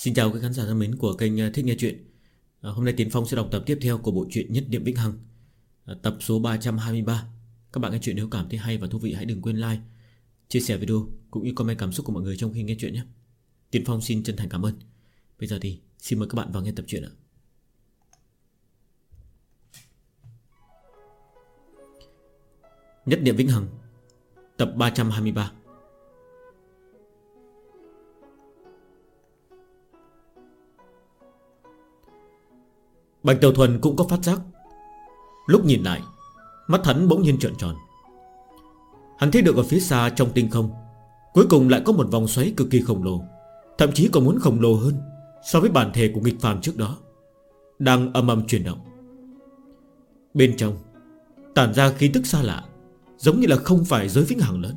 Xin chào các khán giả thân mến của kênh à, Thích Nghe Chuyện. À, Hôm nay Tiến Phong sẽ đọc tập tiếp theo của bộ truyện Nhất Niệm Vĩnh Hằng à, Tập số 323 Các bạn nghe chuyện nếu cảm thấy hay và thú vị hãy đừng quên like Chia sẻ video cũng như comment cảm xúc của mọi người trong khi nghe chuyện nhé. Tiến Phong xin chân thành cảm ơn. Bây giờ thì xin mời các bạn vào nghe tập truyện ạ. Nhất Niệm Vĩnh Hằng Tập 323 Bạch Tiểu Thuần cũng có phát giác. Lúc nhìn lại, Mắt hắn bỗng nhiên trợn tròn. Hắn thấy được ở phía xa trong tinh không, Cuối cùng lại có một vòng xoáy cực kỳ khổng lồ, Thậm chí còn muốn khổng lồ hơn So với bản thể của nghịch phàm trước đó, Đang âm âm chuyển động. Bên trong, Tản ra khí tức xa lạ, Giống như là không phải giới vĩnh hằng lớn.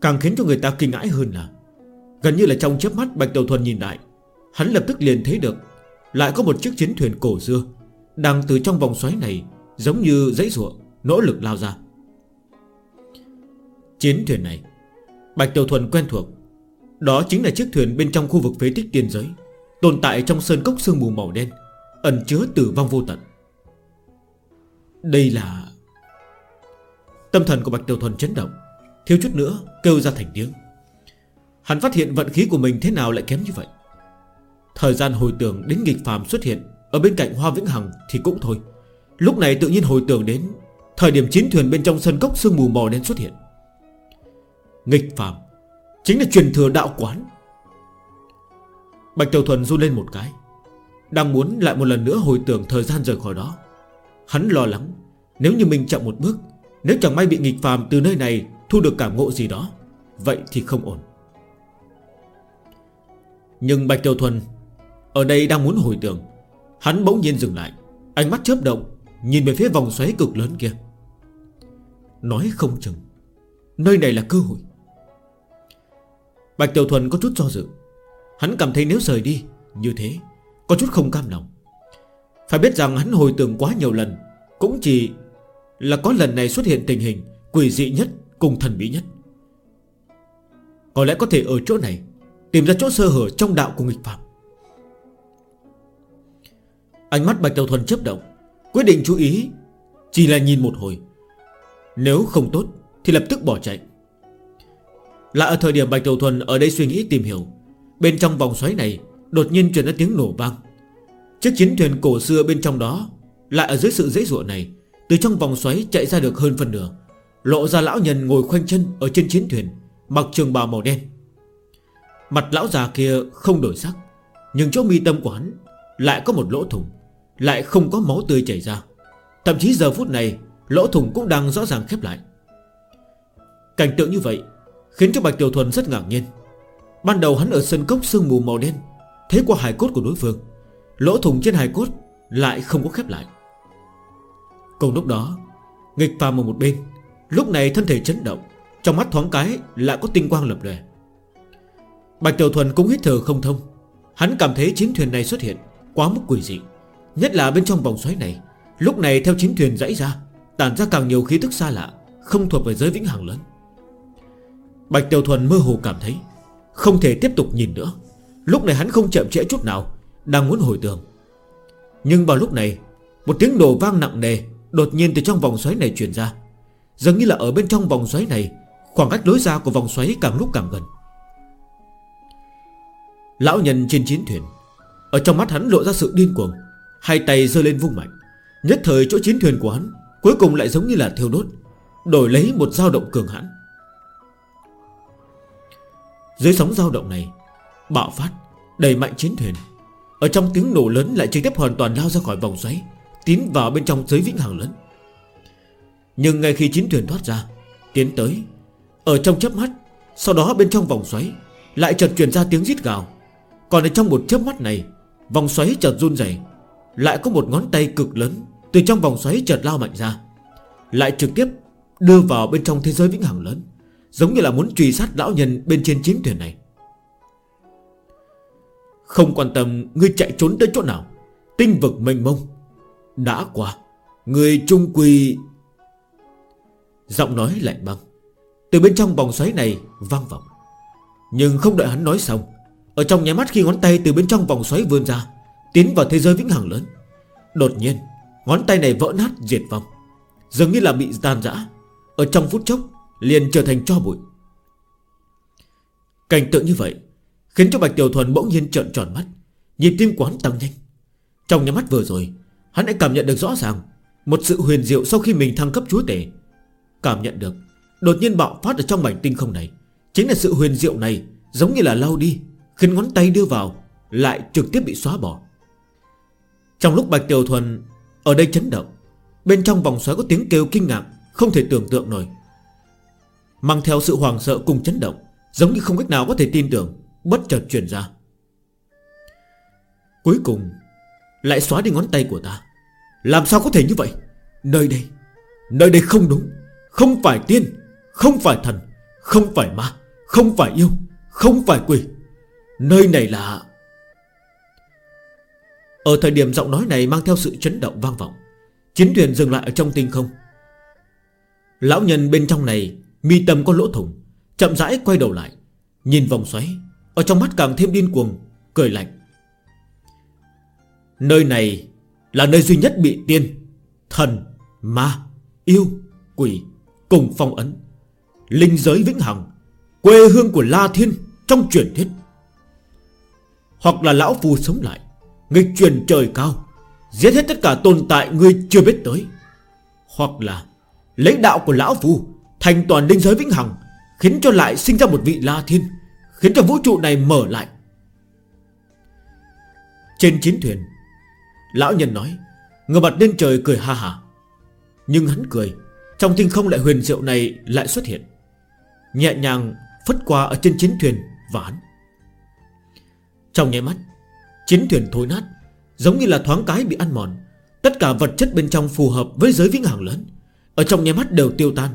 Càng khiến cho người ta kinh ngãi hơn là, Gần như là trong chớp mắt Bạch Đầu Thuần nhìn lại, Hắn lập tức liền thấy được lại có một chiếc chiến thuyền cổ xưa, Đang từ trong vòng xoáy này Giống như giấy rụa Nỗ lực lao ra. Chiến thuyền này, Bạch Tiểu Thuần quen thuộc. Đó chính là chiếc thuyền bên trong khu vực phế tích tiên giới, Tồn tại trong sơn cốc sương mù màu đen, Ẩn chứa tử vong vô tận. Đây là Tâm thần của Bạch Tiểu Thuần chấn động, Thiếu chút nữa kêu ra thành tiếng. Hắn phát hiện vận khí của mình thế nào lại kém như vậy? Thời gian hồi tưởng đến nghịch phàm xuất hiện Ở bên cạnh Hoa Vĩnh Hằng thì cũng thôi. Lúc này tự nhiên hồi tưởng đến Thời điểm chiến thuyền bên trong sân cốc sương mù màu đen xuất hiện. Nghịch phàm Chính là truyền thừa đạo quán. Bạch Tiểu Thuần run lên một cái, Đang muốn lại một lần nữa hồi tưởng thời gian rời khỏi đó. Hắn lo lắng, Nếu như mình chậm một bước, Nếu chẳng may bị nghịch phàm từ nơi này Thu được cảm ngộ gì đó, Vậy thì không ổn. Nhưng Bạch Tiểu Thuần ở đây đang muốn hồi tưởng. Hắn bỗng nhiên dừng lại, Ánh mắt chớp động, Nhìn về phía vòng xoáy cực lớn kia. Nói không chừng, Nơi này là cơ hội. Bạch Tiểu Thuần có chút do dự. Hắn cảm thấy nếu rời đi, Như thế, Có chút không cam lòng. Phải biết rằng hắn hồi tưởng quá nhiều lần, Cũng chỉ là có lần này xuất hiện tình hình Quỷ dị nhất cùng thần bí nhất. Có lẽ có thể ở chỗ này, Tìm ra chỗ sơ hở trong đạo của nghịch phạm. Ánh mắt Bạch Đầu Thuần chấp động, Quyết định chú ý, Chỉ là nhìn một hồi. Nếu không tốt, thì lập tức bỏ chạy. Là ở thời điểm Bạch Đầu Thuần ở đây suy nghĩ tìm hiểu, Bên trong vòng xoáy này Đột nhiên truyền ra tiếng nổ vang. Chiếc chiến thuyền cổ xưa bên trong đó, Lại ở dưới sự dễ dụa này, Từ trong vòng xoáy chạy ra được hơn phần nửa, Lộ ra lão nhân ngồi khoanh chân Ở trên chiến thuyền, Mặc trường bào màu đen. Mặt lão già kia không đổi sắc, Nhưng chỗ mi tâm của hắn Lại có một lỗ thủng. Lại không có máu tươi chảy ra. Thậm chí giờ phút này, Lỗ thủng cũng đang rõ ràng khép lại. Cảnh tượng như vậy Khiến cho Bạch Tiểu Thuần rất ngạc nhiên. Ban đầu hắn ở sân cốc sương mù màu đen Thế qua hài cốt của đối phương, Lỗ thủng trên hài cốt lại không có khép lại. Cùng lúc đó, Nghịch phàm ở một bên, Lúc này thân thể chấn động, Trong mắt thoáng cái lại có tinh quang lập đề Bạch Tiểu Thuần cũng hít thở không thông, Hắn cảm thấy chiến thuyền này xuất hiện Quá mức quỷ dị. Nhất là bên trong vòng xoáy này, Lúc này theo chiến thuyền dãy ra, Tản ra càng nhiều khí thức xa lạ, Không thuộc về giới vĩnh hằng lớn. Bạch Tiểu Thuần mơ hồ cảm thấy, Không thể tiếp tục nhìn nữa. Lúc này hắn không chậm trễ chút nào, Đang muốn hồi tường Nhưng vào lúc này, Một tiếng nổ vang nặng nề Đột nhiên từ trong vòng xoáy này chuyển ra. Giống như là ở bên trong vòng xoáy này, Khoảng cách đối ra của vòng xoáy càng lúc càng gần. Lão nhân trên chiến thuyền, Ở trong mắt hắn lộ ra sự điên cuồng. Hai tay rơi lên vung mạnh. Nhất thời chỗ chiến thuyền của hắn Cuối cùng lại giống như là thiêu đốt, Đổi lấy một dao động cường hãn. Dưới sóng dao động này, Bạo phát Đầy mạnh chiến thuyền. Ở trong tiếng nổ lớn lại trực tiếp hoàn toàn lao ra khỏi vòng xoáy, Tiến vào bên trong giới vĩnh hằng lớn. Nhưng ngay khi chiến thuyền thoát ra, Tiến tới, Ở trong chớp mắt, Sau đó bên trong vòng xoáy Lại chợt truyền ra tiếng rít gào. Còn ở trong một chớp mắt này, Vòng xoáy chợt run dày lại có một ngón tay cực lớn Từ trong vòng xoáy chợt lao mạnh ra. Lại trực tiếp đưa vào bên trong thế giới vĩnh hằng lớn, Giống như là muốn truy sát lão nhân bên trên chiến thuyền này. Không quan tâm ngươi chạy trốn tới chỗ nào, Tinh vực mênh mông Đã qua, Người trung quỳ Giọng nói lạnh băng Từ bên trong vòng xoáy này vang vọng, Nhưng không đợi hắn nói xong, Ở trong nhà mắt khi ngón tay từ bên trong vòng xoáy vươn ra Tiến vào thế giới vĩnh hằng lớn. Đột nhiên, Ngón tay này vỡ nát, diệt vong. Dường như là bị tan rã. Ở trong phút chốc, liền trở thành cho bụi. Cảnh tượng như vậy Khiến cho Bạch Tiểu Thuần bỗng nhiên trợn tròn mắt, Nhịp tim quán tăng nhanh. Trong nhà mắt vừa rồi, Hắn đã cảm nhận được rõ ràng Một sự huyền diệu sau khi mình thăng cấp chúa tể. Cảm nhận được, Đột nhiên bạo phát ở trong mảnh tinh không này, Chính là sự huyền diệu này Giống như là lau đi, Khiến ngón tay đưa vào, Lại trực tiếp bị xóa bỏ. Trong lúc Bạch Tiểu Thuần Ở đây chấn động, Bên trong vòng xoáy có tiếng kêu kinh ngạc Không thể tưởng tượng nổi. Mang theo sự hoàng sợ cùng chấn động, Giống như không cách nào có thể tin tưởng, Bất chợt chuyển ra. Cuối cùng, Lại xóa đi ngón tay của ta. Làm sao có thể như vậy? Nơi đây Nơi đây không đúng. Không phải tiên, Không phải thần, Không phải ma, Không phải yêu, Không phải quỷ. Nơi này là ở thời điểm giọng nói này mang theo sự chấn động vang vọng, Chiến thuyền dừng lại ở trong tinh không. Lão nhân bên trong này, Mi tâm có lỗ thủng, Chậm rãi quay đầu lại, Nhìn vòng xoáy, Ở trong mắt càng thêm điên cuồng, Cười lạnh. Nơi này là nơi duy nhất bị tiên, Thần, Ma, Yêu, Quỷ Cùng phong ấn. Linh giới vĩnh hằng, Quê hương của La Thiên Trong truyền thuyết. Hoặc là lão phù sống lại Người truyền trời cao, Giết hết tất cả tồn tại người chưa biết tới. Hoặc là Lấy đạo của Lão Phu Thành toàn linh giới vĩnh hằng, Khiến cho lại sinh ra một vị La Thiên, Khiến cho vũ trụ này mở lại. Trên chiến thuyền, Lão nhân nói Ngờ mặt lên trời cười ha ha Nhưng hắn cười, Trong tinh không lại huyền diệu này lại xuất hiện, Nhẹ nhàng phất qua ở trên chiến thuyền Và hắn. Trong nháy mắt Chiến thuyền thối nát, Giống như là thoáng cái bị ăn mòn. Tất cả vật chất bên trong phù hợp với giới vĩnh hằng lớn. Ở trong nhà mắt đều tiêu tan.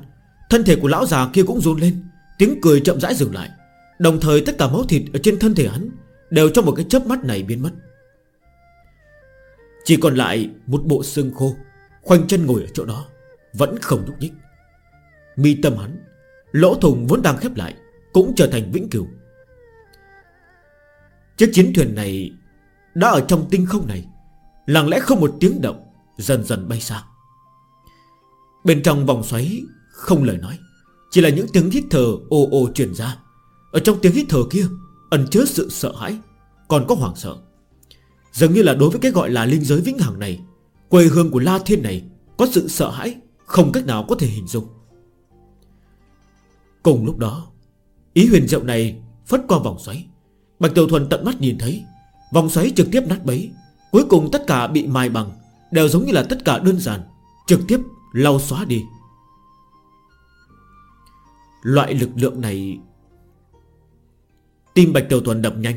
Thân thể của lão già kia cũng run lên, Tiếng cười chậm rãi dừng lại. Đồng thời tất cả máu thịt ở trên thân thể hắn Đều trong một cái chớp mắt này biến mất. Chỉ còn lại một bộ xương khô, Khoanh chân ngồi ở chỗ đó, Vẫn không nhúc nhích. Mi tâm hắn, Lỗ thùng vốn đang khép lại, Cũng trở thành vĩnh cửu. Chiếc chiến thuyền này đã ở trong tinh không này, Lặng lẽ không một tiếng động, Dần dần bay xa. Bên trong vòng xoáy, Không lời nói, Chỉ là những tiếng hít thở ô ô truyền ra. Ở trong tiếng hít thở kia, Ẩn chứa sự sợ hãi, Còn có hoảng sợ. Dường như là đối với cái gọi là linh giới vĩnh hằng này, Quê hương của La Thiên này Có sự sợ hãi Không cách nào có thể hình dung. Cùng lúc đó, Ý huyền diệu này phất qua vòng xoáy. Bạch Tiểu Thuần tận mắt nhìn thấy Vòng xoáy trực tiếp nát bấy. Cuối cùng tất cả bị mài bằng, Đều giống như là tất cả đơn giản, Trực tiếp lau xóa đi. Loại lực lượng này, Tim Bạch Tiểu tuần đập nhanh.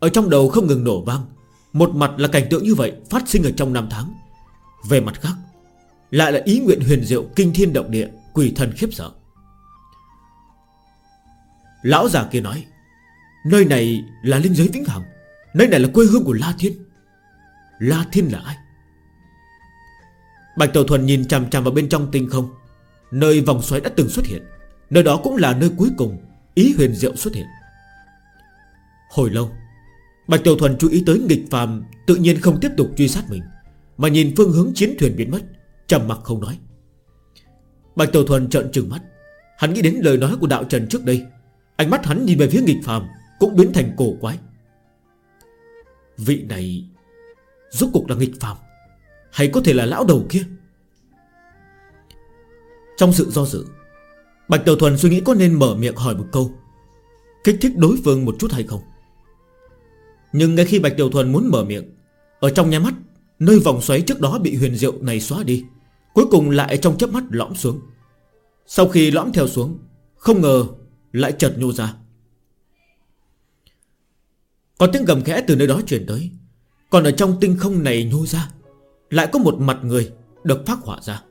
Ở trong đầu không ngừng nổ vang. Một mặt là cảnh tượng như vậy phát sinh ở trong năm tháng. Về mặt khác, Lại là ý nguyện huyền diệu kinh thiên động địa, Quỷ thần khiếp sợ. Lão già kia nói, Nơi này là linh giới vĩnh hằng. Nơi này là quê hương của La Thiên. La Thiên là ai? Bạch Tiểu Thuần nhìn chằm chằm vào bên trong tinh không. Nơi vòng xoáy đã từng xuất hiện. Nơi đó cũng là nơi cuối cùng Ý huyền diệu xuất hiện. Hồi lâu, Bạch Tiểu Thuần chú ý tới nghịch phàm Tự nhiên không tiếp tục truy sát mình, Mà nhìn phương hướng chiến thuyền biến mất, trầm mặt không nói. Bạch Tiểu Thuần trợn trừng mắt. Hắn nghĩ đến lời nói của đạo trần trước đây. Ánh mắt hắn nhìn về phía nghịch phàm Cũng biến thành cổ quái. Vị này Rốt cuộc là nghịch phạm Hay có thể là lão đầu kia? Trong sự do dự, Bạch Tiểu Thuần suy nghĩ có nên mở miệng hỏi một câu, Kích thích đối phương một chút hay không. Nhưng ngay khi Bạch Tiểu Thuần muốn mở miệng, Ở trong nhà mắt, Nơi vòng xoáy trước đó bị huyền diệu này xóa đi, Cuối cùng lại trong chớp mắt lõm xuống. Sau khi lõm theo xuống, Không ngờ lại chợt nhô ra. Có tiếng gầm khẽ từ nơi đó truyền tới. Còn ở trong tinh không này nhô ra, Lại có một mặt người Được phát họa ra.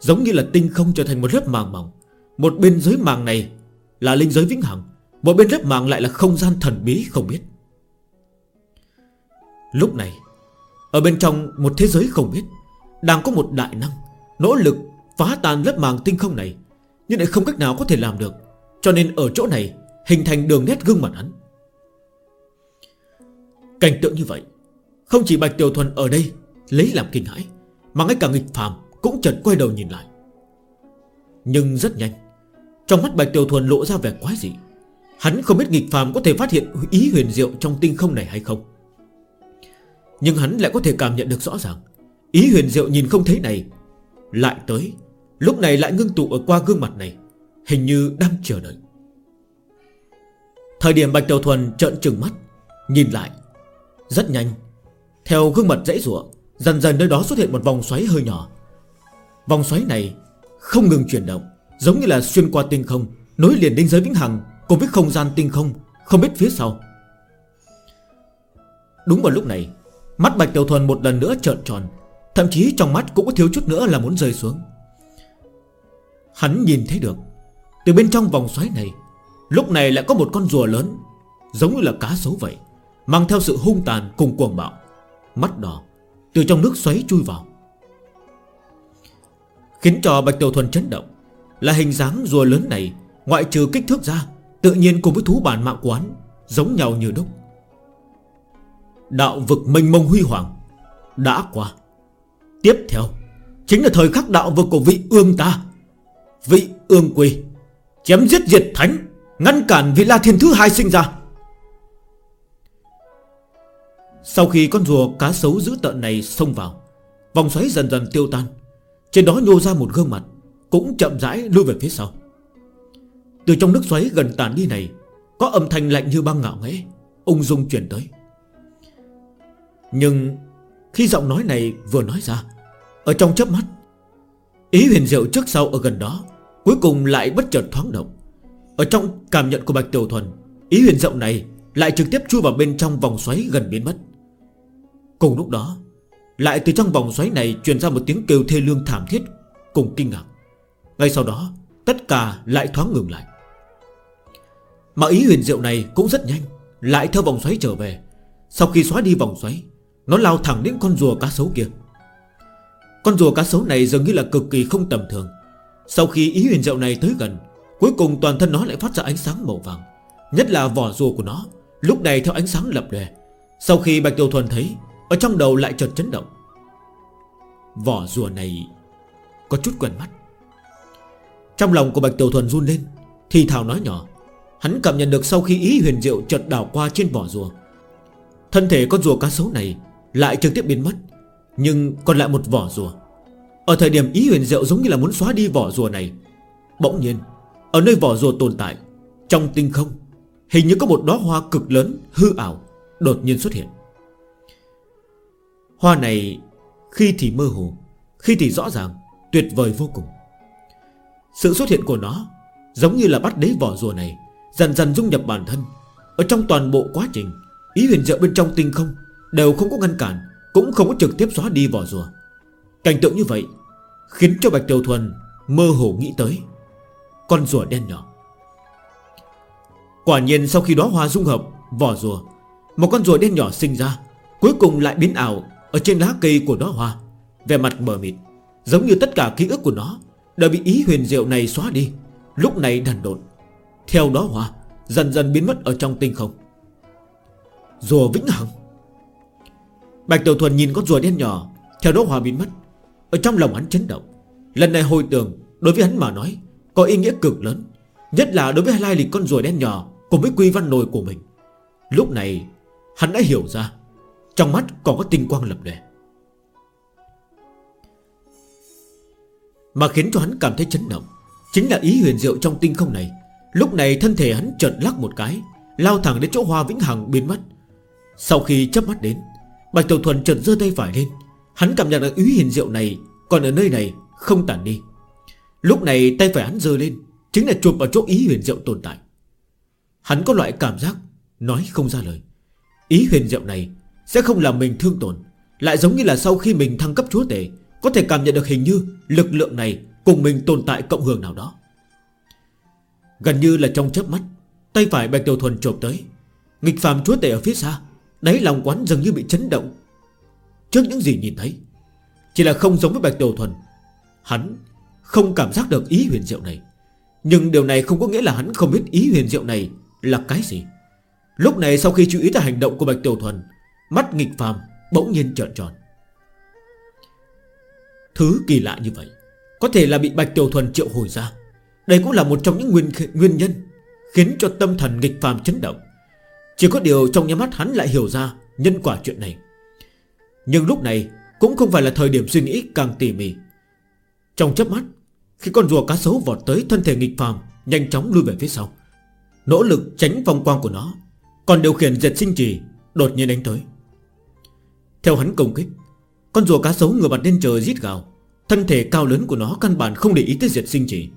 Giống như là tinh không trở thành một lớp màng mỏng. Một bên dưới màng này Là linh giới vĩnh hằng, Một bên lớp màng lại là không gian thần bí không biết. Lúc này, Ở bên trong một thế giới không biết, Đang có một đại năng, Nỗ lực phá tan lớp màng tinh không này, Nhưng lại không cách nào có thể làm được. Cho nên ở chỗ này Hình thành đường nét gương mặt hắn. Cảnh tượng như vậy, Không chỉ Bạch Tiểu Thuần ở đây Lấy làm kinh hãi, Mà ngay cả nghịch phàm cũng chợt quay đầu nhìn lại. Nhưng rất nhanh, Trong mắt Bạch Tiểu Thuần lộ ra vẻ quái dị. Hắn không biết nghịch phàm có thể phát hiện ý huyền diệu trong tinh không này hay không. Nhưng hắn lại có thể cảm nhận được rõ ràng, Ý huyền diệu nhìn không thấy này, Lại tới, Lúc này lại ngưng tụ ở qua gương mặt này, Hình như đang chờ đợi. Thời điểm Bạch Tiểu Thuần trợn trừng mắt, Nhìn lại rất nhanh. Theo gương mặt dãy rủa, Dần dần nơi đó xuất hiện một vòng xoáy hơi nhỏ. Vòng xoáy này không ngừng chuyển động, Giống như là xuyên qua tinh không, Nối liền đến giới vĩnh hằng Cùng với không gian tinh không Không biết phía sau. Đúng vào lúc này, Mắt Bạch Tiểu Thuần một lần nữa trợn tròn, Thậm chí trong mắt cũng có thiếu chút nữa là muốn rơi xuống. Hắn nhìn thấy được, Từ bên trong vòng xoáy này, Lúc này lại có một con rùa lớn, Giống như là cá sấu vậy. Mang theo sự hung tàn cùng cuồng bạo. Mắt đỏ Từ trong nước xoáy chui vào. Khiến cho Bạch Tiểu Thuần chấn động. Là hình dáng rùa lớn này, Ngoại trừ kích thước ra, Tự nhiên cùng với thú bản mạng quán Giống nhau như đúc. Đạo vực mênh mông huy hoàng Đã qua. Tiếp theo, Chính là thời khắc đạo vực của vị ương ta. Vị ương quỳ, Chém giết diệt thánh, Ngăn cản vị la thiên thứ hai sinh ra. Sau khi con rùa cá sấu dữ tợn này xông vào, Vòng xoáy dần dần tiêu tan. Trên đó nhô ra một gương mặt, Cũng chậm rãi lưu về phía sau. Từ trong nước xoáy gần tàn đi này, Có âm thanh lạnh như băng ngạo nghẽ Ung dung chuyển tới. Nhưng Khi giọng nói này vừa nói ra, Ở trong chớp mắt, Ý huyền diệu trước sau ở gần đó Cuối cùng lại bất chợt thoáng động. Ở trong cảm nhận của Bạch Tiểu Thuần, Ý huyền rộng này lại trực tiếp chui vào bên trong vòng xoáy gần biến mất. Cùng lúc đó, Lại từ trong vòng xoáy này Truyền ra một tiếng kêu thê lương thảm thiết Cùng kinh ngạc. Ngay sau đó, Tất cả lại thoáng ngừng lại. Mà ý huyền diệu này cũng rất nhanh, Lại theo vòng xoáy trở về. Sau khi xóa đi vòng xoáy, Nó lao thẳng đến con rùa cá sấu kia. Con rùa cá sấu này dường như là cực kỳ không tầm thường. Sau khi ý huyền diệu này tới gần, Cuối cùng toàn thân nó lại phát ra ánh sáng màu vàng. Nhất là vỏ rùa của nó, Lúc này theo ánh sáng lập lè Sau khi Bạch Tiêu Thuần thấy ở trong đầu lại chợt chấn động. Vỏ rùa này Có chút quen mắt. Trong lòng của Bạch Tiểu Thuần run lên, Thì thào nói nhỏ. Hắn cảm nhận được sau khi ý huyền diệu chợt đảo qua trên vỏ rùa. Thân thể con rùa cá sấu này Lại trực tiếp biến mất, Nhưng còn lại một vỏ rùa. Ở thời điểm ý huyền diệu giống như là muốn xóa đi vỏ rùa này, Bỗng nhiên, Ở nơi vỏ rùa tồn tại, Trong tinh không, Hình như có một đóa hoa cực lớn, hư ảo, Đột nhiên xuất hiện. Hoa này khi thì mơ hồ, Khi thì rõ ràng, Tuyệt vời vô cùng. Sự xuất hiện của nó Giống như là bắt đế vỏ rùa này Dần dần dung nhập bản thân. Ở trong toàn bộ quá trình, Ý huyền diệu bên trong tinh không Đều không có ngăn cản, Cũng không có trực tiếp xóa đi vỏ rùa. Cảnh tượng như vậy Khiến cho Bạch tiêu Thuần mơ hồ nghĩ tới. Con rùa đen nhỏ. Quả nhiên sau khi đó hoa dung hợp Vỏ rùa, Một con rùa đen nhỏ sinh ra, Cuối cùng lại biến ảo ở trên lá cây của nó hoa Về mặt mờ mịt, Giống như tất cả ký ức của nó Đã bị ý huyền diệu này xóa đi, Lúc này đần độn. Theo đó hoa dần dần biến mất ở trong tinh không. Rùa vĩnh hằng. Bạch Tiểu Thuần nhìn con rùa đen nhỏ, Theo đó hoa biến mất. Ở trong lòng hắn chấn động, Lần này hồi tưởng đối với hắn mà nói Có ý nghĩa cực lớn, Nhất là đối với lai lịch con rùa đen nhỏ Cùng với quy văn nồi của mình. Lúc này, hắn đã hiểu ra trong mắt còn có tinh quang lập lè Mà khiến cho hắn cảm thấy chấn động Chính là ý huyền diệu trong tinh không này. Lúc này thân thể hắn chợt lắc một cái, Lao thẳng đến chỗ hoa vĩnh hằng biến mất. Sau khi chớp mắt đến, Bạch Tiểu Thuần chợt giơ tay phải lên. Hắn cảm nhận được ý huyền diệu này Còn ở nơi này không tản đi. Lúc này tay phải hắn giơ lên, Chính là chụp vào chỗ ý huyền diệu tồn tại. Hắn có loại cảm giác Nói không ra lời. Ý huyền diệu này sẽ không làm mình thương tổn. Lại giống như là sau khi mình thăng cấp chúa tể, Có thể cảm nhận được hình như lực lượng này Cùng mình tồn tại cộng hưởng nào đó. Gần như là trong chớp mắt, Tay phải Bạch Tiểu Thuần chộp tới. Nghịch phàm chúa tể ở phía xa đấy lòng quán dường như bị chấn động. Trước những gì nhìn thấy, Chỉ là không giống với Bạch Tiểu Thuần. Hắn không cảm giác được ý huyền diệu này. Nhưng điều này không có nghĩa là hắn không biết ý huyền diệu này là cái gì. Lúc này sau khi chú ý tới hành động của Bạch Tiểu Thuần Mắt nghịch phàm bỗng nhiên trợn tròn. Thứ kỳ lạ như vậy, Có thể là bị Bạch Tiểu Thuần triệu hồi ra. Đây cũng là một trong những nguyên nguyên nhân Khiến cho tâm thần nghịch phàm chấn động. Chỉ có điều trong nhà mắt hắn lại hiểu ra Nhân quả chuyện này. Nhưng lúc này cũng không phải là thời điểm suy nghĩ càng tỉ mỉ. Trong chớp mắt, Khi con rùa cá sấu vọt tới thân thể nghịch phàm, Nhanh chóng lui về phía sau. Nỗ lực tránh vòng quang của nó, Còn điều khiển dệt sinh trì Đột nhiên đánh tới. Theo hắn công kích, Con rùa cá sấu ngửa mặt lên trời rít gào. Thân thể cao lớn của nó căn bản không để ý tới diệt sinh chỉ.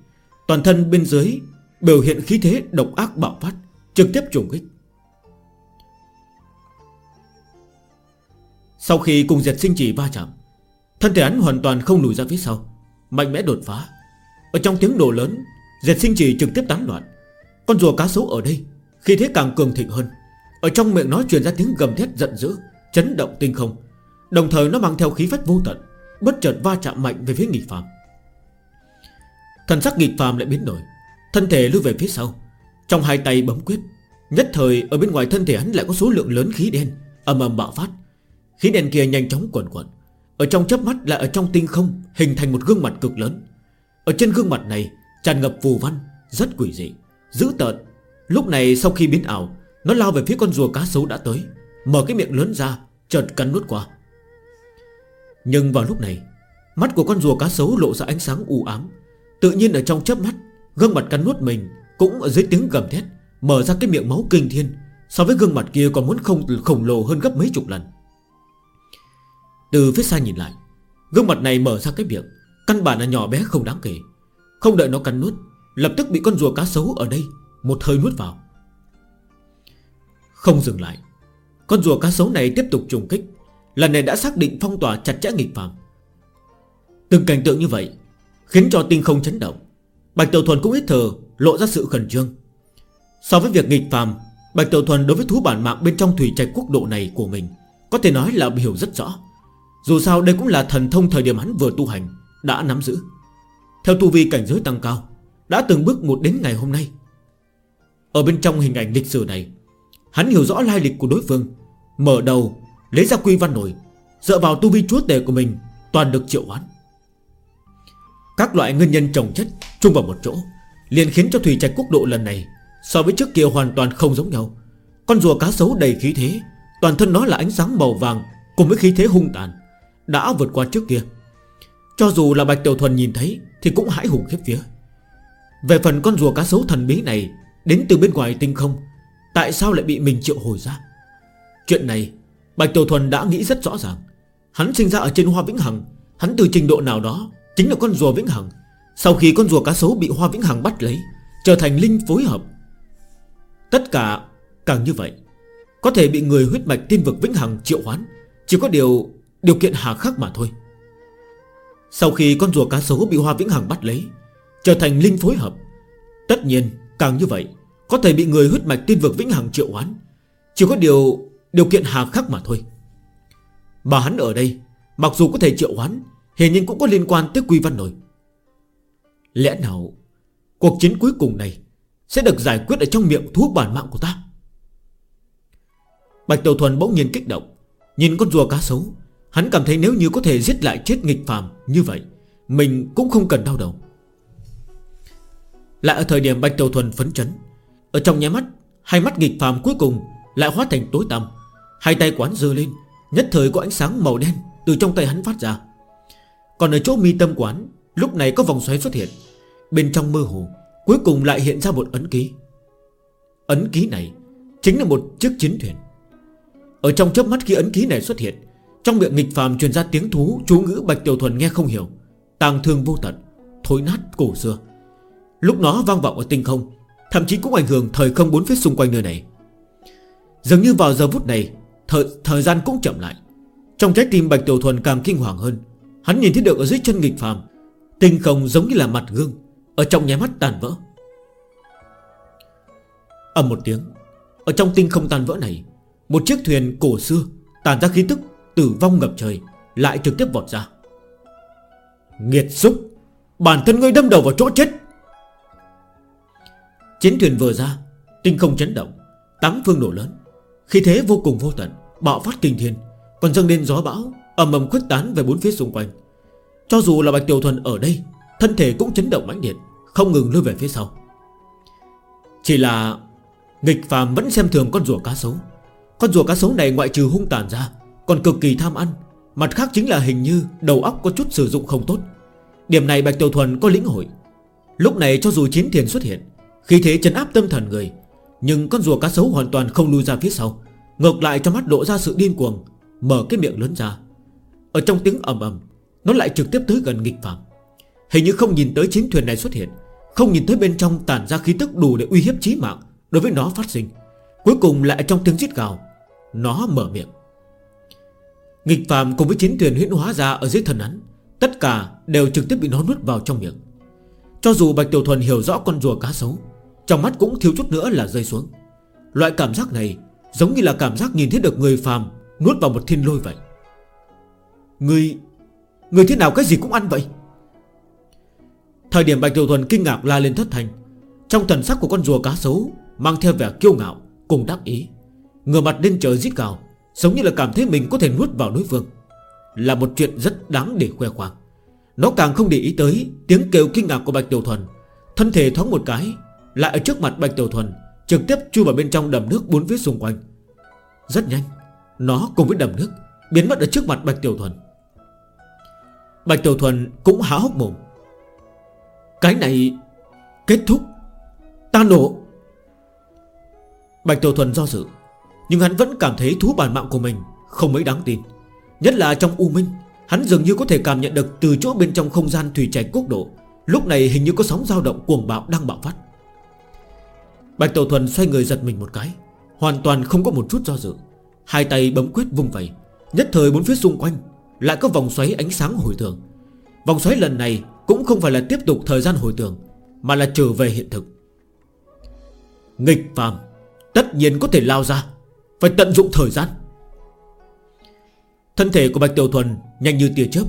Toàn thân bên dưới Biểu hiện khí thế độc ác bạo phát, Trực tiếp trùng kích. Sau khi cùng diệt sinh chỉ va chạm, Thân thể hắn hoàn toàn không lùi ra phía sau, Mạnh mẽ đột phá. Ở trong tiếng đổ lớn Diệt sinh chỉ trực tiếp tán loạn. Con rùa cá sấu ở đây Khi thế càng cường thịnh hơn. Ở trong miệng nó truyền ra tiếng gầm thét giận dữ. Chấn động tinh không Đồng thời nó mang theo khí phách vô tận Bất chợt va chạm mạnh về phía nghịch phàm. Thần sắc nghịch phàm lại biến đổi Thân thể lưu về phía sau Trong hai tay bấm quyết Nhất thời ở bên ngoài thân thể hắn lại có số lượng lớn khí đen Âm âm bạo phát. Khí đen kia nhanh chóng quẩn quẩn Ở trong chớp mắt là ở trong tinh không Hình thành một gương mặt cực lớn. Ở trên gương mặt này tràn ngập phù văn Rất quỷ dị, dữ tợn. Lúc này sau khi biến ảo Nó lao về phía con rùa cá sấu đã tới. Mở cái miệng lớn ra, Chợt cắn nuốt qua. Nhưng vào lúc này, Mắt của con rùa cá sấu lộ ra ánh sáng u ám. Tự nhiên ở trong chớp mắt, Gương mặt cắn nuốt mình Cũng ở dưới tiếng gầm thét, Mở ra cái miệng máu kinh thiên. So với gương mặt kia còn muốn không, khổng lồ hơn gấp mấy chục lần. Từ phía xa nhìn lại, Gương mặt này mở ra cái miệng, Căn bản là nhỏ bé không đáng kể. Không đợi nó cắn nuốt, Lập tức bị con rùa cá sấu ở đây Một hơi nuốt vào. Không dừng lại con rùa cá sấu này tiếp tục trùng kích. Lần này đã xác định phong tỏa chặt chẽ nghịch phạm. Từng cảnh tượng như vậy Khiến cho tinh không chấn động. Bạch Tiểu Thuần cũng ít thờ lộ ra sự khẩn trương. So với việc nghịch phạm, Bạch Tiểu Thuần đối với thú bản mạng bên trong thủy trạch quốc độ này của mình Có thể nói là hiểu rất rõ. Dù sao đây cũng là thần thông thời điểm hắn vừa tu hành Đã nắm giữ. Theo tu vi cảnh giới tăng cao Đã từng bước một đến ngày hôm nay. Ở bên trong hình ảnh lịch sử này Hắn hiểu rõ lai lịch của đối phương. Mở đầu, lấy ra quy văn nổi. Dựa vào tu vi chúa tể của mình, Toàn được triệu hoán. Các loại nguyên nhân trồng chất chung vào một chỗ, liền khiến cho thủy trạch quốc độ lần này So với trước kia hoàn toàn không giống nhau. Con rùa cá sấu đầy khí thế, Toàn thân nó là ánh sáng màu vàng Cùng với khí thế hung tàn, Đã vượt qua trước kia. Cho dù là Bạch Tiểu Thuần nhìn thấy Thì cũng hãi hùng khiếp vía. Về phần con rùa cá sấu thần bí này, Đến từ bên ngoài tinh không Tại sao lại bị mình triệu hồi ra? Chuyện này, Bạch Tiểu Thuần đã nghĩ rất rõ ràng. Hắn sinh ra ở trên Hoa Vĩnh Hằng. Hắn từ trình độ nào đó Chính là con rùa Vĩnh Hằng. Sau khi con rùa cá sấu bị Hoa Vĩnh Hằng bắt lấy, Trở thành linh phối hợp. Tất cả càng như vậy, Có thể bị người huyết mạch tiên vực Vĩnh Hằng triệu hoán Chỉ có điều điều kiện hà khắc mà thôi. Sau khi con rùa cá sấu bị Hoa Vĩnh Hằng bắt lấy, Trở thành linh phối hợp, Tất nhiên càng như vậy có thể bị người huyết mạch tiên vực vĩnh hằng triệu oán Chỉ có điều điều kiện hà khắc mà thôi. Mà hắn ở đây, Mặc dù có thể triệu oán Hình nhiên cũng có liên quan tới quy văn nổi. Lẽ nào, Cuộc chiến cuối cùng này Sẽ được giải quyết ở trong miệng thuốc bản mạng của ta? Bạch Đầu Thuần bỗng nhiên kích động. Nhìn con rùa cá sấu, Hắn cảm thấy nếu như có thể giết lại chết nghịch phàm như vậy, Mình cũng không cần đau đầu. Lại ở thời điểm Bạch Đầu Thuần phấn chấn ở trong nháy mắt, Hai mắt nghịch phàm cuối cùng Lại hóa thành tối tăm. Hai tay quán dơ lên, Nhất thời có ánh sáng màu đen Từ trong tay hắn phát ra. Còn ở chỗ mi tâm quán Lúc này có vòng xoáy xuất hiện. Bên trong mơ hồ, Cuối cùng lại hiện ra một ấn ký. Ấn ký này Chính là một chiếc chiến thuyền. Ở trong chớp mắt khi ấn ký này xuất hiện, Trong miệng nghịch phàm truyền ra tiếng thú Chú ngữ Bạch Tiểu Thuần nghe không hiểu. Tàng thương vô tận, Thối nát cổ xưa. Lúc nó vang vọng ở tinh không Thậm chí cũng ảnh hưởng thời không bốn phía xung quanh nơi này. Dường như vào giờ phút này thời, thời gian cũng chậm lại. Trong trái tim Bạch Tiểu Thuần càng kinh hoàng hơn. Hắn nhìn thấy được ở dưới chân nghịch phàm Tinh không giống như là mặt gương Ở trong nháy mắt tàn vỡ. Âm một tiếng Ở trong tinh không tàn vỡ này Một chiếc thuyền cổ xưa Tàn ra khí tức tử vong ngập trời Lại trực tiếp vọt ra. Nghiệt xúc Bản thân ngươi đâm đầu vào chỗ chết. Chiến thuyền vừa ra, Tinh không chấn động, Tám phương nổ lớn. Khi thế vô cùng vô tận, Bạo phát kinh thiên, Còn dâng lên gió bão, ầm ầm khuếch tán về bốn phía xung quanh. Cho dù là Bạch Tiểu Thuần ở đây, Thân thể cũng chấn động mãnh liệt, Không ngừng lưu về phía sau. Chỉ là Nghịch phàm vẫn xem thường con rùa cá sấu. Con rùa cá sấu này ngoại trừ hung tàn ra, Còn cực kỳ tham ăn, Mặt khác chính là hình như đầu óc có chút sử dụng không tốt. Điểm này Bạch Tiểu Thuần có lĩnh hội. Lúc này cho dù chiến thiền xuất hiện khi thế chấn áp tâm thần người, Nhưng con rùa cá sấu hoàn toàn không lui ra phía sau, Ngược lại trong mắt lộ ra sự điên cuồng, Mở cái miệng lớn ra. Ở trong tiếng ầm ầm, Nó lại trực tiếp tới gần nghịch phạm. Hình như không nhìn tới chiến thuyền này xuất hiện, Không nhìn tới bên trong tản ra khí tức đủ để uy hiếp chí mạng Đối với nó phát sinh. Cuối cùng lại trong tiếng giết gào, Nó mở miệng. Nghịch phàm cùng với chiến thuyền huyễn hóa ra ở dưới thần hắn, Tất cả đều trực tiếp bị nó nuốt vào trong miệng. Cho dù Bạch Tiểu Thuần hiểu rõ con rùa cá sấu trong mắt cũng thiếu chút nữa là rơi xuống. Loại cảm giác này Giống như là cảm giác nhìn thấy được người phàm Nuốt vào một thiên lôi vậy. Người Người thế nào cái gì cũng ăn vậy? Thời điểm Bạch Tiểu Thuần kinh ngạc la lên thất thành, Trong thần sắc của con rùa cá sấu Mang theo vẻ kiêu ngạo Cùng đắc ý Ngừa mặt lên trời giết gào, Giống như là cảm thấy mình có thể nuốt vào đối phương. Là một chuyện rất đáng để khoe khoang. Nó càng không để ý tới Tiếng kêu kinh ngạc của Bạch Tiểu Thuần, Thân thể thoáng một cái lại ở trước mặt Bạch Tiểu Thuần, Trực tiếp chui vào bên trong đầm nước bốn phía xung quanh. Rất nhanh, Nó cùng với đầm nước Biến mất ở trước mặt Bạch Tiểu Thuần. Bạch Tiểu Thuần cũng há hốc mồm. Cái này Kết thúc. Ta nổ Bạch Tiểu Thuần do dự, Nhưng hắn vẫn cảm thấy thú bản mạng của mình Không mấy đáng tin. Nhất là trong U Minh, Hắn dường như có thể cảm nhận được từ chỗ bên trong không gian thủy chảy quốc độ. Lúc này hình như có sóng dao động cuồng bạo đang bạo phát. Bạch Tổ Thuần xoay người giật mình một cái, Hoàn toàn không có một chút do dự. Hai tay bấm quyết vung vẩy, Nhất thời bốn phía xung quanh Lại có vòng xoáy ánh sáng hồi tưởng. Vòng xoáy lần này cũng không phải là tiếp tục thời gian hồi tưởng, Mà là trở về hiện thực. Nghịch phàm, Tất nhiên có thể lao ra, Phải tận dụng thời gian. Thân thể của Bạch Tiểu Thuần Nhanh như tia chớp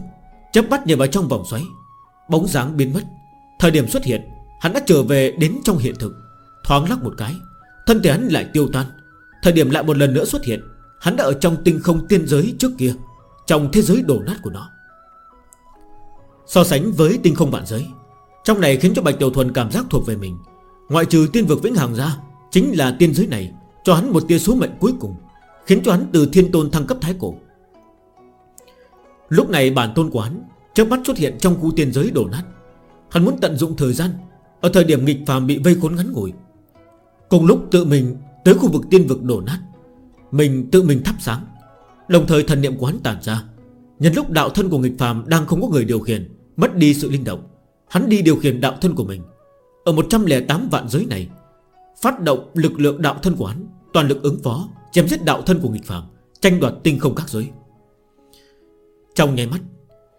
Chớp bắt nhảy vào trong vòng xoáy. Bóng dáng biến mất, Thời điểm xuất hiện, Hắn đã trở về đến trong hiện thực. Thoáng lắc một cái, Thân thể hắn lại tiêu tan. Thời điểm lại một lần nữa xuất hiện, Hắn đã ở trong tinh không tiên giới trước kia, Trong thế giới đổ nát của nó. So sánh với tinh không vạn giới, Trong này khiến cho Bạch Tiểu Thuần cảm giác thuộc về mình. Ngoại trừ tiên vực vĩnh hằng ra, Chính là tiên giới này, Cho hắn một tia số mệnh cuối cùng, Khiến cho hắn từ thiên tôn thăng cấp thái cổ. Lúc này bản tôn của hắn Trước mắt xuất hiện trong khu tiên giới đổ nát. Hắn muốn tận dụng thời gian, Ở thời điểm nghịch phàm bị vây khốn ngắn ngủi Cùng lúc tự mình tới khu vực tiên vực đổ nát. Mình tự mình thắp sáng. Đồng thời thần niệm của hắn tản ra. Nhân lúc đạo thân của nghịch phàm đang không có người điều khiển, Mất đi sự linh động, Hắn đi điều khiển đạo thân của mình. Ở 108 vạn giới này, Phát động lực lượng đạo thân của hắn, Toàn lực ứng phó, Chém giết đạo thân của nghịch phàm, Tranh đoạt tinh không các giới. Trong nháy mắt,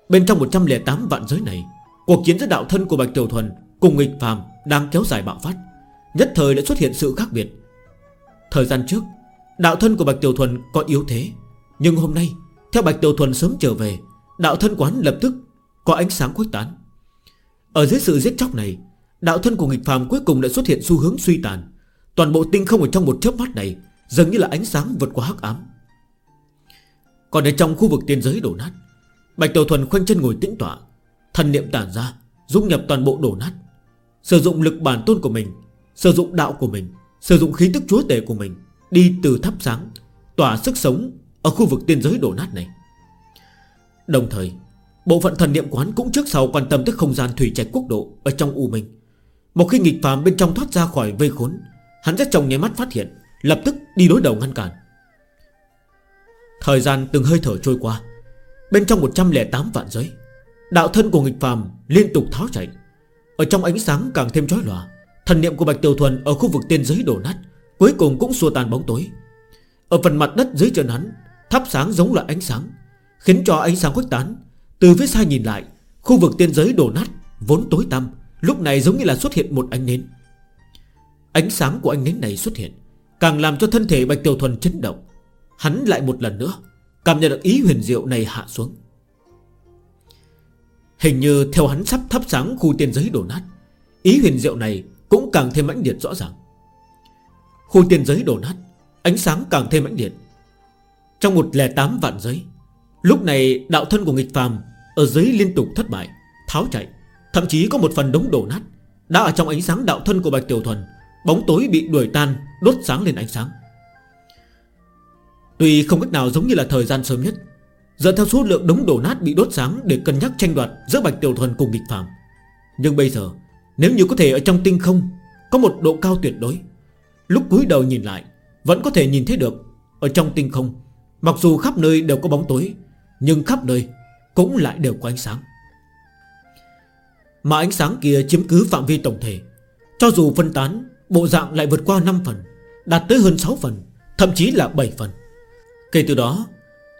Bên trong 108 vạn giới này, Cuộc chiến giữa đạo thân của Bạch Tiểu Thuần Cùng nghịch phàm đang kéo dài bạo phát. Nhất thời lại xuất hiện sự khác biệt. Thời gian trước, Đạo thân của Bạch Tiểu Thuần còn yếu thế, Nhưng hôm nay, Theo Bạch Tiểu Thuần sớm trở về, Đạo thân quán lập tức có ánh sáng khuếch tán. Ở dưới sự giết chóc này, Đạo thân của nghịch phàm cuối cùng đã xuất hiện xu hướng suy tàn. Toàn bộ tinh không ở trong một chớp mắt này Dường như là ánh sáng vượt qua hắc ám. Còn ở trong khu vực tiên giới đổ nát, Bạch Tiểu Thuần khoanh chân ngồi tĩnh tỏa Thần niệm tản ra, Dung nhập toàn bộ đổ nát, Sử dụng lực bản tôn của mình Sử dụng đạo của mình, Sử dụng khí tức chúa tể của mình Đi từ thắp sáng, Tỏa sức sống ở khu vực tiên giới đổ nát này. Đồng thời, Bộ phận thần niệm quán cũng trước sau quan tâm tới không gian thủy trạch quốc độ Ở trong U Minh. Một khi nghịch phàm bên trong thoát ra khỏi vây khốn, Hắn rất trồng nháy mắt phát hiện, Lập tức đi đối đầu ngăn cản. Thời gian từng hơi thở trôi qua, Bên trong 108 vạn giới, Đạo thân của nghịch phàm liên tục tháo chạy. Ở trong ánh sáng càng thêm trói lòa Thần niệm của Bạch Tiểu Thuần ở khu vực tiên giới đổ nát, Cuối cùng cũng xua tàn bóng tối. Ở phần mặt đất dưới chân hắn, Thắp sáng giống loại ánh sáng, Khiến cho ánh sáng khuếch tán. Từ phía xa nhìn lại, Khu vực tiên giới đổ nát, Vốn tối tăm, Lúc này giống như là xuất hiện một ánh nến. Ánh sáng của ánh nến này xuất hiện, Càng làm cho thân thể Bạch Tiểu Thuần chấn động. Hắn lại một lần nữa, Cảm nhận được ý huyền diệu này hạ xuống. Hình như theo hắn sắp thắp sáng khu tiên giới đổ nát, Ý huyền diệu này cũng càng thêm mãnh liệt rõ ràng. Khu tiền giới đổ nát Ánh sáng càng thêm mãnh liệt. Trong 108 vạn giấy Lúc này đạo thân của nghịch phàm Ở giấy liên tục thất bại, Tháo chạy. Thậm chí có một phần đống đổ nát Đã ở trong ánh sáng đạo thân của Bạch Tiểu Thuần, Bóng tối bị đuổi tan, Đốt sáng lên ánh sáng. Tuy không cách nào giống như là thời gian sớm nhất Dựa theo số lượng đống đổ nát bị đốt sáng Để cân nhắc tranh đoạt giữa Bạch Tiểu Thuần cùng nghịch phàm. Nhưng bây giờ nếu như có thể ở trong tinh không, Có một độ cao tuyệt đối. Lúc cúi đầu nhìn lại, Vẫn có thể nhìn thấy được Ở trong tinh không. Mặc dù khắp nơi đều có bóng tối, Nhưng khắp nơi cũng lại đều có ánh sáng. Mà ánh sáng kia chiếm cứ phạm vi tổng thể. Cho dù phân tán, Bộ dạng lại vượt qua 5 phần, Đạt tới hơn 6 phần, Thậm chí là 7 phần. Kể từ đó,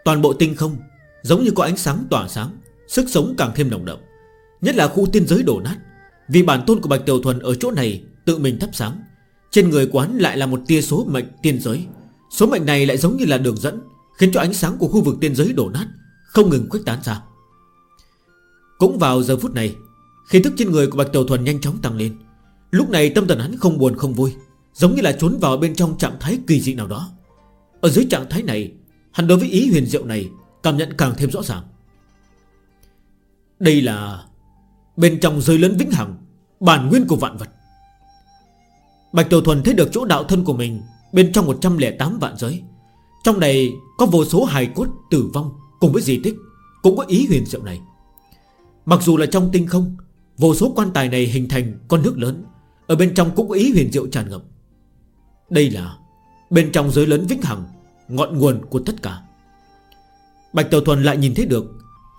Toàn bộ tinh không Giống như có ánh sáng tỏa sáng, Sức sống càng thêm nồng đậm. Nhất là khu tiên giới đổ nát vì bản tôn của Bạch Tiểu Thuần ở chỗ này Tự mình thắp sáng, Trên người quán lại là một tia số mệnh tiên giới. Số mệnh này lại giống như là đường dẫn, Khiến cho ánh sáng của khu vực tiên giới đổ nát, Không ngừng khuếch tán ra. Cũng vào giờ phút này Khi thức trên người của Bạch Tiểu Thuần nhanh chóng tăng lên. Lúc này tâm thần hắn không buồn không vui, Giống như là trốn vào bên trong trạng thái kỳ dị nào đó. Ở dưới trạng thái này, Hắn đối với ý huyền diệu này Cảm nhận càng thêm rõ ràng. Đây là Bên trong rơi lớn vĩnh hằng, Bản nguyên của vạn vật. Bạch Tiểu Thuần thấy được chỗ đạo thân của mình, Bên trong 108 vạn giới. Trong này có vô số hài cốt tử vong, Cùng với di tích, Cũng có ý huyền diệu này. Mặc dù là trong tinh không, Vô số quan tài này hình thành con nước lớn, Ở bên trong cũng có ý huyền diệu tràn ngập. Đây là Bên trong giới lớn vĩnh hằng, Ngọn nguồn của tất cả. Bạch Tiểu Thuần lại nhìn thấy được,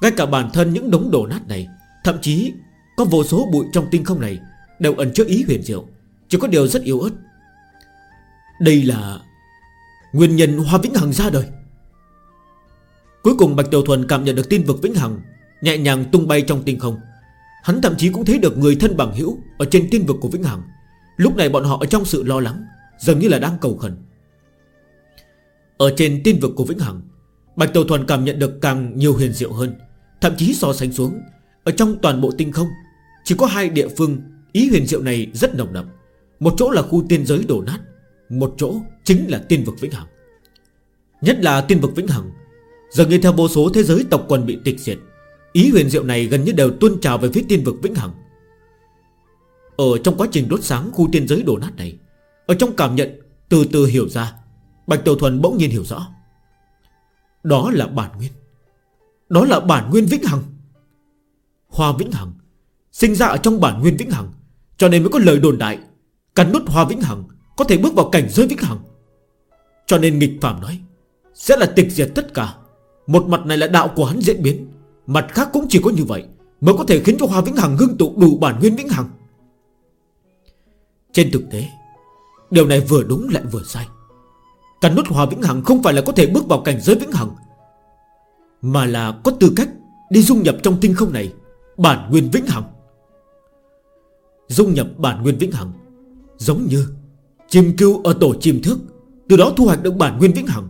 Ngay cả bản thân những đống đổ nát này, Thậm chí có vô số bụi trong tinh không này Đều ẩn chứa ý huyền diệu, Chỉ có điều rất yếu ớt. Đây là Nguyên nhân Hoa Vĩnh Hằng ra đời. Cuối cùng Bạch Tiểu Thuần cảm nhận được tin vực Vĩnh Hằng Nhẹ nhàng tung bay trong tinh không. Hắn thậm chí cũng thấy được người thân bằng hữu Ở trên tin vực của Vĩnh Hằng. Lúc này bọn họ ở trong sự lo lắng, Dường như là đang cầu khẩn. Ở trên tin vực của Vĩnh Hằng, Bạch Tiểu Thuần cảm nhận được càng nhiều huyền diệu hơn, Thậm chí so sánh xuống Ở trong toàn bộ tinh không. Chỉ có hai địa phương, Ý huyền diệu này rất nồng nậm Một chỗ là khu tiên giới đổ nát, Một chỗ chính là tiên vực Vĩnh Hằng. Nhất là tiên vực Vĩnh Hằng, Giờ nghe theo vô số thế giới tộc quần bị tịch diệt, Ý huyền diệu này gần như đều tuôn trào về phía tiên vực Vĩnh Hằng. Ở trong quá trình đốt sáng khu tiên giới đổ nát này, Ở trong cảm nhận từ từ hiểu ra, Bạch Tiểu Thuần bỗng nhiên hiểu rõ. Đó là bản nguyên. Đó là bản nguyên Vĩnh Hằng. Hoa Vĩnh Hằng. Sinh ra ở trong bản nguyên vĩnh hằng. Cho nên mới có lời đồn đại, Cắn nút hoa vĩnh hằng, Có thể bước vào cảnh giới vĩnh hằng. Cho nên nghịch phàm nói, Sẽ là tịch diệt tất cả. Một mặt này là đạo của hắn diễn biến, Mặt khác cũng chỉ có như vậy Mới có thể khiến cho hoa vĩnh hằng ngưng tụ đủ bản nguyên vĩnh hằng. Trên thực tế, Điều này vừa đúng lại vừa sai. Cắn nút hoa vĩnh hằng không phải là có thể bước vào cảnh giới vĩnh hằng, Mà là có tư cách Đi dung nhập trong tinh không này, Bản nguyên vĩnh hằng. Dung nhập bản nguyên vĩnh hằng. Giống như Chim cưu ở tổ chim thước, Từ đó thu hoạch được bản nguyên vĩnh hằng.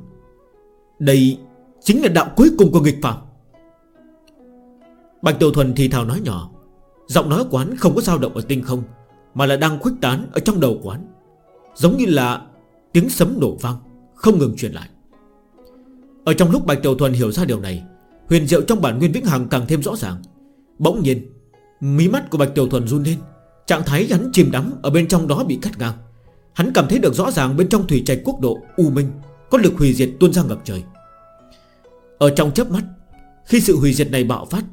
Đây chính là đạo cuối cùng của nghịch phạm Bạch Tiểu Thuần thì thào nói nhỏ, Giọng nói quán không có dao động ở tinh không, Mà là đang khuếch tán ở trong đầu quán, Giống như là tiếng sấm nổ vang, Không ngừng truyền lại. Ở trong lúc Bạch Tiểu Thuần hiểu ra điều này, Huyền diệu trong bản nguyên vĩnh hằng càng thêm rõ ràng. Bỗng nhiên, Mí mắt của Bạch Tiểu Thuần run lên Trạng thái hắn chìm đắm ở bên trong đó bị cắt ngang. Hắn cảm thấy được rõ ràng bên trong thủy trạch quốc độ U Minh Có lực hủy diệt tuôn ra ngập trời. Ở trong chớp mắt, Khi sự hủy diệt này bạo phát,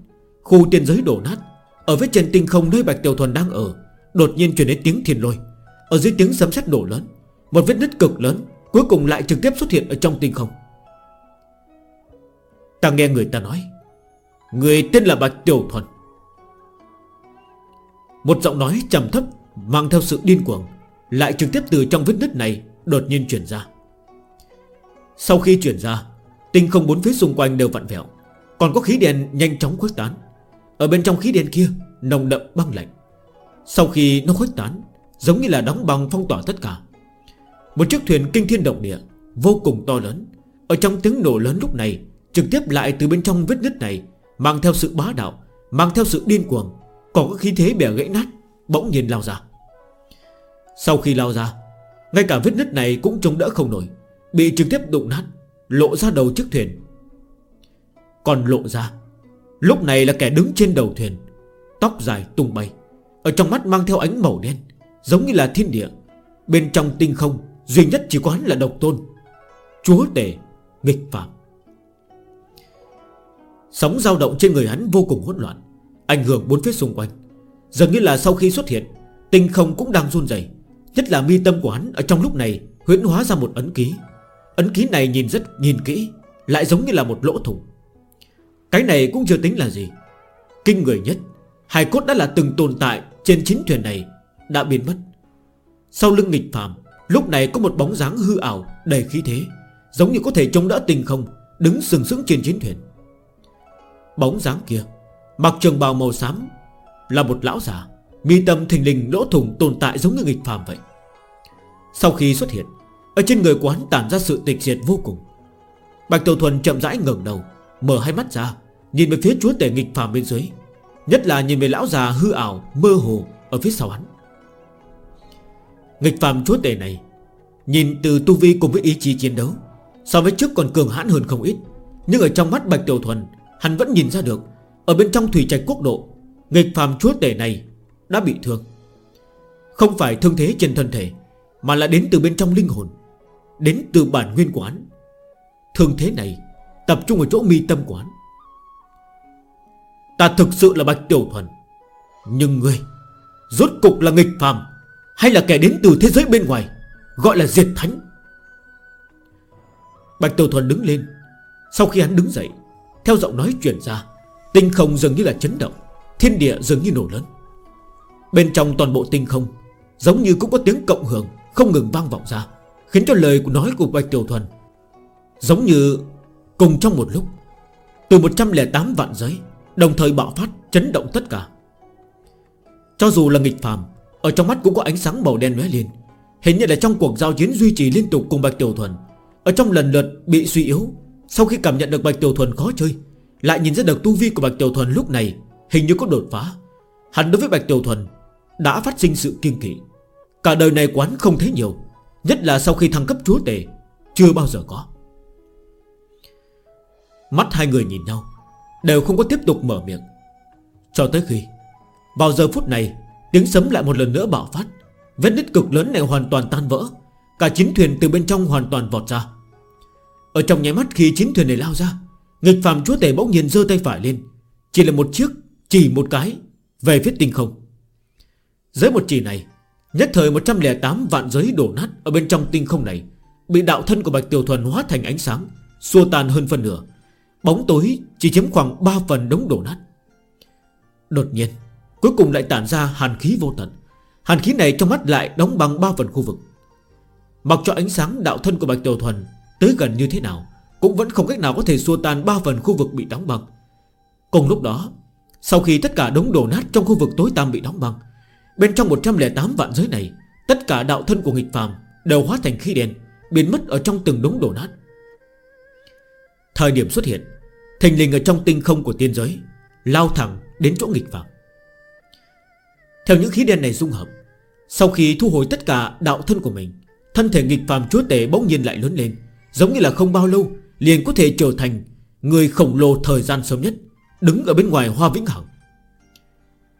Khu tiên giới đổ nát, Ở vết trên tinh không nơi Bạch Tiểu Thuần đang ở, Đột nhiên chuyển đến tiếng thiền lôi. Ở dưới tiếng sấm sét đổ lớn, Một vết nứt cực lớn Cuối cùng lại trực tiếp xuất hiện ở trong tinh không. Ta nghe người ta nói, Người tên là Bạch Tiểu Thuần. Một giọng nói trầm thấp, Mang theo sự điên cuồng, Lại trực tiếp từ trong vết nứt này Đột nhiên chuyển ra. Sau khi chuyển ra, Tinh không bốn phía xung quanh đều vặn vẹo, Còn có khí đèn nhanh chóng khuếch tán. Ở bên trong khí đèn kia, Nồng đậm băng lạnh. Sau khi nó khuếch tán, Giống như là đóng băng phong tỏa tất cả. Một chiếc thuyền kinh thiên động địa, Vô cùng to lớn, Ở trong tiếng nổ lớn lúc này, Trực tiếp lại từ bên trong vết nứt này, Mang theo sự bá đạo, Mang theo sự điên cuồng còn có khí thế bẻ gãy nát, Bỗng nhiên lao ra. Sau khi lao ra, Ngay cả vết nứt này cũng chống đỡ không nổi, Bị trực tiếp đụng nát, Lộ ra đầu chiếc thuyền. Còn lộ ra, Lúc này là kẻ đứng trên đầu thuyền, Tóc dài tung bay, Ở trong mắt mang theo ánh màu đen, Giống như là thiên địa. Bên trong tinh không, Duy nhất chỉ có hắn là độc tôn, Chúa tể, Nghịch phạm Sóng dao động trên người hắn vô cùng hỗn loạn. Ảnh hưởng bốn phía xung quanh. Dường như là sau khi xuất hiện Tinh không cũng đang run rẩy, Nhất là mi tâm quán ở trong lúc này huyễn hóa ra một ấn ký. Ấn ký này nhìn rất nhìn kỹ Lại giống như là một lỗ thủng. Cái này cũng chưa tính là gì. Kinh người nhất hai cốt đã là từng tồn tại trên chính thuyền này Đã biến mất. Sau lưng nghịch phàm Lúc này có một bóng dáng hư ảo đầy khí thế Giống như có thể trông đỡ tinh không Đứng sừng sững trên chiến thuyền. Bóng dáng kia Mặc trường bào màu xám, Là một lão già, Mi tâm thình lình lỗ thủng tồn tại giống như nghịch phàm vậy. Sau khi xuất hiện, Ở trên người quán tản ra sự tịch diệt vô cùng. Bạch Tiểu Thuần chậm rãi ngẩng đầu, Mở hai mắt ra, Nhìn về phía chúa tể nghịch phàm bên dưới, Nhất là nhìn về lão già hư ảo, mơ hồ Ở phía sau hắn. Nghịch phàm chúa tể này, Nhìn từ tu vi cùng với ý chí chiến đấu, So với trước còn cường hãn hơn không ít, Nhưng ở trong mắt Bạch Tiểu Thuần, Hắn vẫn nhìn ra được ở bên trong thủy trạch quốc độ, Nghịch phàm chúa tể này Đã bị thương. Không phải thương thế trên thân thể, Mà là đến từ bên trong linh hồn, Đến từ bản nguyên quán. Thương thế này tập trung ở chỗ mi tâm quán. Ta thực sự là Bạch Tiểu Thuần, Nhưng ngươi Rốt cục là nghịch phàm Hay là kẻ đến từ thế giới bên ngoài, Gọi là diệt thánh? Bạch Tiểu Thuần đứng lên, Sau khi hắn đứng dậy, Theo giọng nói chuyển ra Tinh không dường như là chấn động, Thiên địa dường như nổ lớn. Bên trong toàn bộ tinh không, Giống như cũng có tiếng cộng hưởng, Không ngừng vang vọng ra, Khiến cho lời của nói của Bạch Tiểu Thuần Giống như cùng trong một lúc. Từ 108 vạn giấy Đồng thời bạo phát, chấn động tất cả. Cho dù là nghịch phàm, Ở trong mắt cũng có ánh sáng màu đen lóe lên. Hình như là trong cuộc giao chiến duy trì liên tục cùng Bạch Tiểu Thuần, Ở trong lần lượt bị suy yếu, Sau khi cảm nhận được Bạch Tiểu Thuần khó chơi lại nhìn ra được tu vi của Bạch Tiểu Thuần lúc này, Hình như có đột phá. Hắn đối với Bạch Tiểu Thuần Đã phát sinh sự kiên kỵ. Cả đời này quán không thấy nhiều, Nhất là sau khi thăng cấp chúa tề Chưa bao giờ có. Mắt hai người nhìn nhau, Đều không có tiếp tục mở miệng. Cho tới khi, Vào giờ phút này, Tiếng sấm lại một lần nữa bạo phát. Vết nứt cực lớn này hoàn toàn tan vỡ, Cả chiến thuyền từ bên trong hoàn toàn vọt ra. Ở trong nháy mắt khi chiến thuyền này lao ra Nghịch phàm chúa tể bỗng nhiên dơ tay phải lên. Chỉ là một chiếc, Chỉ một cái, Về phía tinh không. Dưới một chỉ này, Nhất thời 108 vạn giới đổ nát Ở bên trong tinh không này Bị đạo thân của Bạch Tiểu Thuần hóa thành ánh sáng, Xua tan hơn phần nửa. Bóng tối chỉ chiếm khoảng 3 phần đống đổ nát. Đột nhiên, Cuối cùng lại tản ra hàn khí vô tận. Hàn khí này trong mắt lại đóng bằng 3 phần khu vực. Mặc cho ánh sáng đạo thân của Bạch Tiểu Thuần Tới gần như thế nào cũng vẫn không cách nào có thể xua tan ba phần khu vực bị đóng băng. Cùng lúc đó, Sau khi tất cả đống đổ nát trong khu vực tối tăm bị đóng băng, Bên trong 108 vạn giới này, Tất cả đạo thân của nghịch phàm Đều hóa thành khí đen, Biến mất ở trong từng đống đổ nát. Thời điểm xuất hiện Thành linh ở trong tinh không của tiên giới, Lao thẳng đến chỗ nghịch phàm. Theo những khí đen này dung hợp, Sau khi thu hồi tất cả đạo thân của mình, Thân thể nghịch phàm chúa tể bỗng nhiên lại lớn lên, Giống như là không bao lâu Liền có thể trở thành Người khổng lồ thời gian sớm nhất, Đứng ở bên ngoài hoa vĩnh hằng.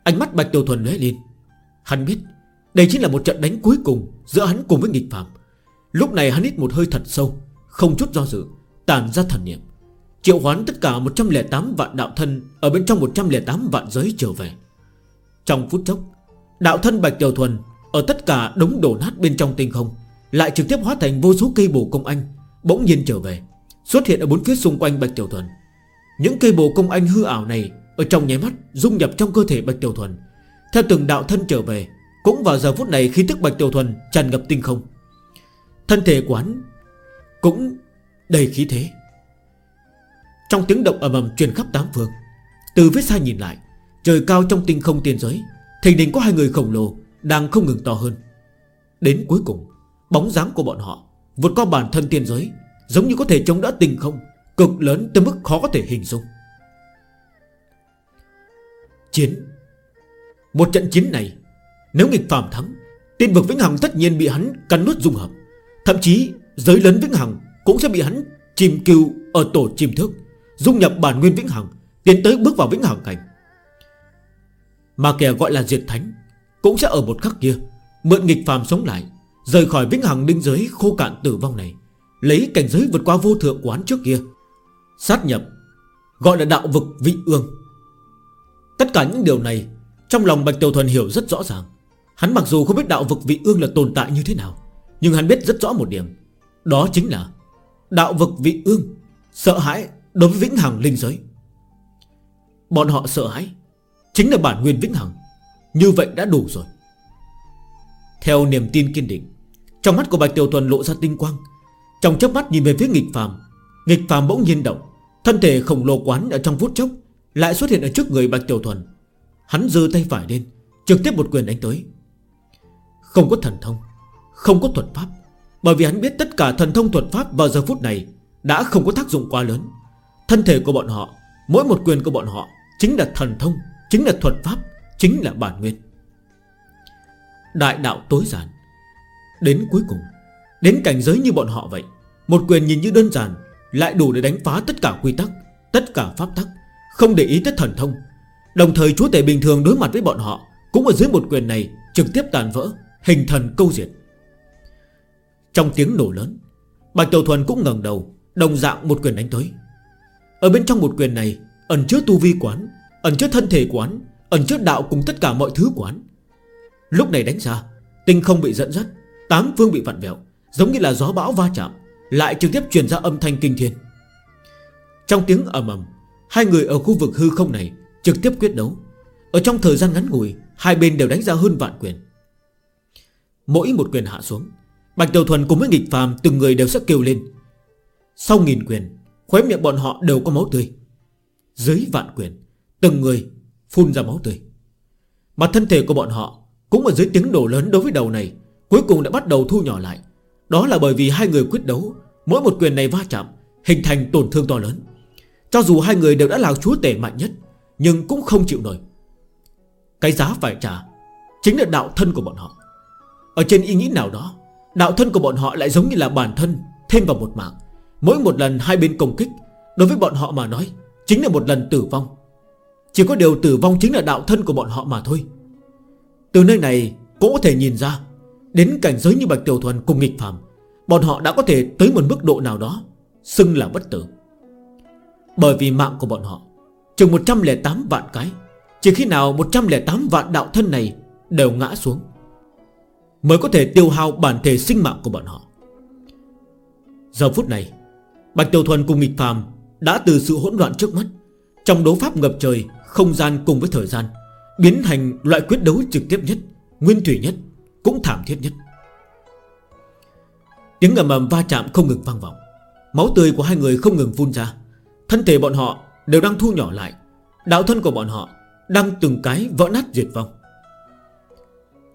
Ánh mắt Bạch Tiểu Thuần lóe lên. Hắn biết, Đây chính là một trận đánh cuối cùng Giữa hắn cùng với nghịch phạm Lúc này hắn hít một hơi thật sâu, Không chút do dự Tàn ra thần niệm. Triệu hoán tất cả 108 vạn đạo thân Ở bên trong 108 vạn giới trở về. Trong phút chốc, Đạo thân Bạch Tiểu Thuần Ở tất cả đống đổ nát bên trong tinh không Lại trực tiếp hóa thành vô số cây bổ công anh Bỗng nhiên trở về. Xuất hiện ở bốn phía xung quanh Bạch Tiểu Thuần. Những cây bồ công anh hư ảo này Ở trong nháy mắt dung nhập trong cơ thể Bạch Tiểu Thuần. Theo từng đạo thân trở về, Cũng vào giờ phút này khí tức Bạch Tiểu Thuần tràn ngập tinh không. Thân thể quán Cũng đầy khí thế. Trong tiếng động ầm ầm truyền khắp tám phương, Từ phía xa nhìn lại, Trời cao trong tinh không tiền giới, Thình đình có hai người khổng lồ Đang không ngừng to hơn. Đến cuối cùng, Bóng dáng của bọn họ Vượt qua bản thân tiền giới Giống như có thể chống đỡ tình không, Cực lớn tới mức khó có thể hình dung. Chiến. Một trận chiến này, Nếu nghịch phàm thắng, Tiên vực Vĩnh Hằng tất nhiên bị hắn cắn nuốt dung hợp. Thậm chí, giới lớn Vĩnh Hằng Cũng sẽ bị hắn chìm cừu ở tổ chìm thức Dung nhập bản nguyên Vĩnh Hằng, Tiến tới bước vào Vĩnh Hằng cảnh. Mà kẻ gọi là Diệt Thánh Cũng sẽ ở một khắc kia, Mượn nghịch phàm sống lại, Rời khỏi Vĩnh Hằng đinh giới khô cạn tử vong này. Lấy cảnh giới vượt qua vô thượng quán trước kia, Sát nhập, Gọi là đạo vực vị ương. Tất cả những điều này, Trong lòng Bạch Tiểu Thuần hiểu rất rõ ràng. Hắn mặc dù không biết đạo vực vị ương là tồn tại như thế nào, Nhưng hắn biết rất rõ một điểm. Đó chính là, Đạo vực vị ương Sợ hãi đối với vĩnh hằng linh giới. Bọn họ sợ hãi Chính là bản nguyên vĩnh hằng. Như vậy đã đủ rồi. Theo niềm tin kiên định, Trong mắt của Bạch Tiểu Thuần lộ ra tinh quang trong chớp mắt nhìn về phía nghịch phàm Nghịch phàm bỗng nhiên động. Thân thể khổng lồ quán ở trong phút chốc Lại xuất hiện ở trước người Bạch Tiểu Thuần. Hắn dư tay phải lên, Trực tiếp một quyền đánh tới. Không có thần thông, Không có thuật pháp, Bởi vì hắn biết tất cả thần thông thuật pháp vào giờ phút này Đã không có tác dụng quá lớn. Thân thể của bọn họ, Mỗi một quyền của bọn họ Chính là thần thông, Chính là thuật pháp, Chính là bản nguyên. Đại đạo tối giản. Đến cuối cùng, Đến cảnh giới như bọn họ vậy một quyền nhìn như đơn giản, Lại đủ để đánh phá tất cả quy tắc, Tất cả pháp tắc, Không để ý tới thần thông. Đồng thời chúa tể bình thường đối mặt với bọn họ Cũng ở dưới một quyền này trực tiếp tàn vỡ, Hình thần câu diệt. Trong tiếng nổ lớn, Bạch Tiểu Thuần cũng ngẩng đầu, Đồng dạng một quyền đánh tới. Ở bên trong một quyền này, Ẩn chứa tu vi quán, Ẩn chứa thân thể quán, Ẩn chứa đạo cùng tất cả mọi thứ quán. Lúc này đánh ra, Tinh không bị dẫn dắt, Tám phương bị vặn vẹo, Giống như là gió bão va chạm. Lại trực tiếp truyền ra âm thanh kinh thiên. Trong tiếng ầm ầm, Hai người ở khu vực hư không này Trực tiếp quyết đấu. Ở trong thời gian ngắn ngủi, Hai bên đều đánh ra hơn vạn quyền. Mỗi một quyền hạ xuống, Bạch Tiểu Thuần cùng với nghịch phàm Từng người đều sẽ kêu lên. Sau nghìn quyền, Khóe miệng bọn họ đều có máu tươi. Dưới vạn quyền, Từng người phun ra máu tươi. Mà thân thể của bọn họ Cũng ở dưới tiếng đổ lớn đối với đầu này, Cuối cùng đã bắt đầu thu nhỏ lại. Đó là bởi vì hai người quyết đấu, Mỗi một quyền này va chạm, Hình thành tổn thương to lớn. Cho dù hai người đều đã là chúa tể mạnh nhất, Nhưng cũng không chịu nổi. Cái giá phải trả Chính là đạo thân của bọn họ. Ở trên ý nghĩ nào đó, Đạo thân của bọn họ lại giống như là bản thân Thêm vào một mạng. Mỗi một lần hai bên công kích, Đối với bọn họ mà nói, Chính là một lần tử vong. Chỉ có điều tử vong chính là đạo thân của bọn họ mà thôi. Từ nơi này, cũng có thể nhìn ra Đến cảnh giới như Bạch Tiểu Thuần cùng nghịch phàm, Bọn họ đã có thể tới một mức độ nào đó Xưng là bất tử. Bởi vì mạng của bọn họ, Chừng 108 vạn cái, Chỉ khi nào 108 vạn đạo thân này Đều ngã xuống, Mới có thể tiêu hao bản thể sinh mạng của bọn họ. Giờ phút này, Bạch Tiểu Thuần cùng nghịch phàm Đã từ sự hỗn loạn trước mắt, Trong đấu pháp ngập trời, Không gian cùng với thời gian, Biến thành loại quyết đấu trực tiếp nhất, Nguyên thủy nhất. Cũng thảm thiết nhất. Tiếng ầm ầm va chạm không ngừng vang vọng. Máu tươi của hai người không ngừng phun ra. Thân thể bọn họ đều đang thu nhỏ lại. Đạo thân của bọn họ Đang từng cái vỡ nát diệt vong.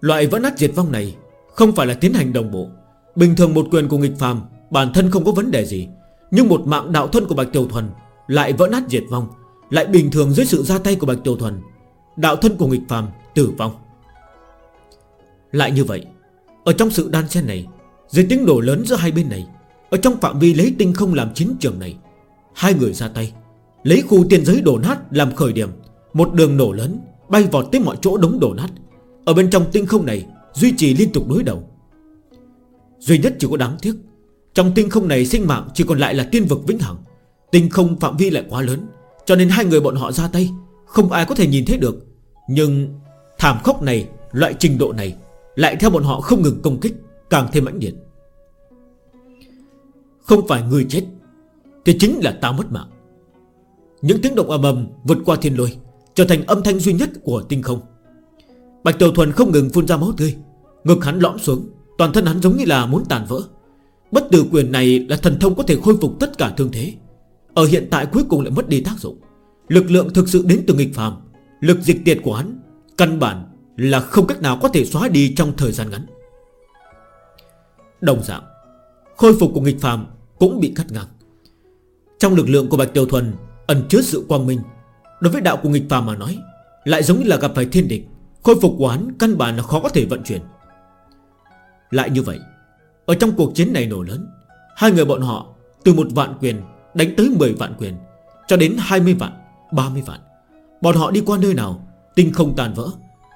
Loại vỡ nát diệt vong này Không phải là tiến hành đồng bộ. Bình thường một quyền của nghịch phàm, Bản thân không có vấn đề gì. Nhưng một mạng đạo thân của Bạch Tiểu Thuần Lại vỡ nát diệt vong, Lại bình thường dưới sự ra tay của Bạch Tiểu Thuần, Đạo thân của nghịch phàm tử vong. Lại như vậy, Ở trong sự đan xen này, Dưới tiếng đổ lớn giữa hai bên này, Ở trong phạm vi lấy tinh không làm chiến trường này, Hai người ra tay, Lấy khu tiền giới đổ nát làm khởi điểm, Một đường nổ lớn Bay vọt tới mọi chỗ đống đổ nát. Ở bên trong tinh không này, Duy trì liên tục đối đầu. Duy nhất chỉ có đáng tiếc, Trong tinh không này sinh mạng chỉ còn lại là tiên vực vĩnh hằng. Tinh không phạm vi lại quá lớn, Cho nên hai người bọn họ ra tay, Không ai có thể nhìn thấy được. Nhưng thảm khốc này, Loại trình độ này lại theo bọn họ không ngừng công kích, Càng thêm mãnh liệt. Không phải người chết, Thì chính là ta mất mạng. Những tiếng động ầm ầm vượt qua thiên lôi, Trở thành âm thanh duy nhất của tinh không. Bạch Tiểu Thuần không ngừng phun ra máu tươi, Ngực hắn lõm xuống, Toàn thân hắn giống như là muốn tàn vỡ. Bất tử quyền này là thần thông có thể khôi phục tất cả thương thế. Ở hiện tại cuối cùng lại mất đi tác dụng. Lực lượng thực sự đến từ nghịch phàm, Lực dịch tiệt của hắn Căn bản là không cách nào có thể xóa đi trong thời gian ngắn. Đồng dạng Khôi phục của nghịch phàm cũng bị cắt ngang. Trong lực lượng của Bạch tiểu Thuần Ẩn chứa sự quang minh Đối với đạo của nghịch phàm mà nói Lại giống như là gặp phải thiên địch Khôi phục quán căn bản là khó có thể vận chuyển. Lại như vậy Ở trong cuộc chiến này nổ lớn Hai người bọn họ từ một vạn quyền Đánh tới 10 vạn quyền Cho đến 20 vạn, 30 vạn Bọn họ đi qua nơi nào Tinh không tàn vỡ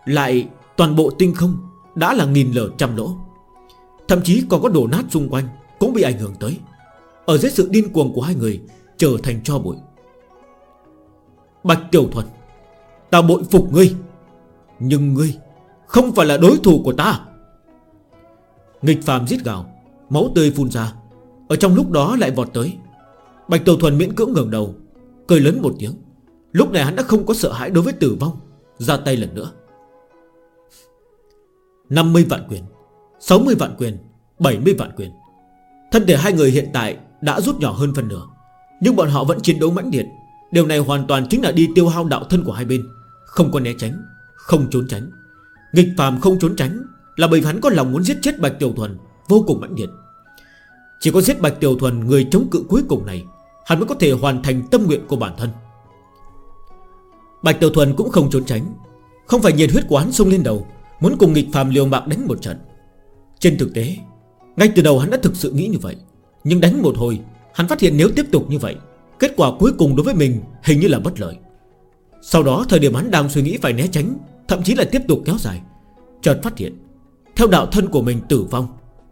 lại toàn bộ tinh không Đã là nghìn lở trăm lỗ. Thậm chí còn có đổ nát xung quanh Cũng bị ảnh hưởng tới. Ở dưới sự điên cuồng của hai người, Trở thành cho bụi. Bạch Tiểu Thuần Ta bội phục ngươi. Nhưng ngươi không phải là đối thủ của ta. Nghịch phàm giết gào, Máu tươi phun ra. Ở trong lúc đó lại vọt tới. Bạch Tiểu Thuần miễn cưỡng ngẩng đầu, Cười lớn một tiếng. Lúc này hắn đã không có sợ hãi đối với tử vong, Ra tay lần nữa. 50 vạn quyền 60 vạn quyền 70 vạn quyền. Thân thể hai người hiện tại đã rút nhỏ hơn phần nửa, Nhưng bọn họ vẫn chiến đấu mãnh liệt. Điều này hoàn toàn chính là đi tiêu hao đạo thân của hai bên, Không có né tránh, Không trốn tránh. Nghịch phàm không trốn tránh Là bởi hắn có lòng muốn giết chết Bạch Tiểu Thuần Vô cùng mãnh liệt. Chỉ có giết Bạch Tiểu Thuần, người chống cự cuối cùng này, Hắn mới có thể hoàn thành tâm nguyện của bản thân. Bạch Tiểu Thuần cũng không trốn tránh, Không phải nhiệt huyết của hắn sung lên đầu Muốn cùng nghịch phàm liều mạng đánh một trận. Trên thực tế, Ngay từ đầu hắn đã thực sự nghĩ như vậy. Nhưng đánh một hồi, Hắn phát hiện nếu tiếp tục như vậy, Kết quả cuối cùng đối với mình hình như là bất lợi. Sau đó, thời điểm hắn đang suy nghĩ phải né tránh, Thậm chí là tiếp tục kéo dài, Chợt phát hiện, Theo đạo thân của mình tử vong,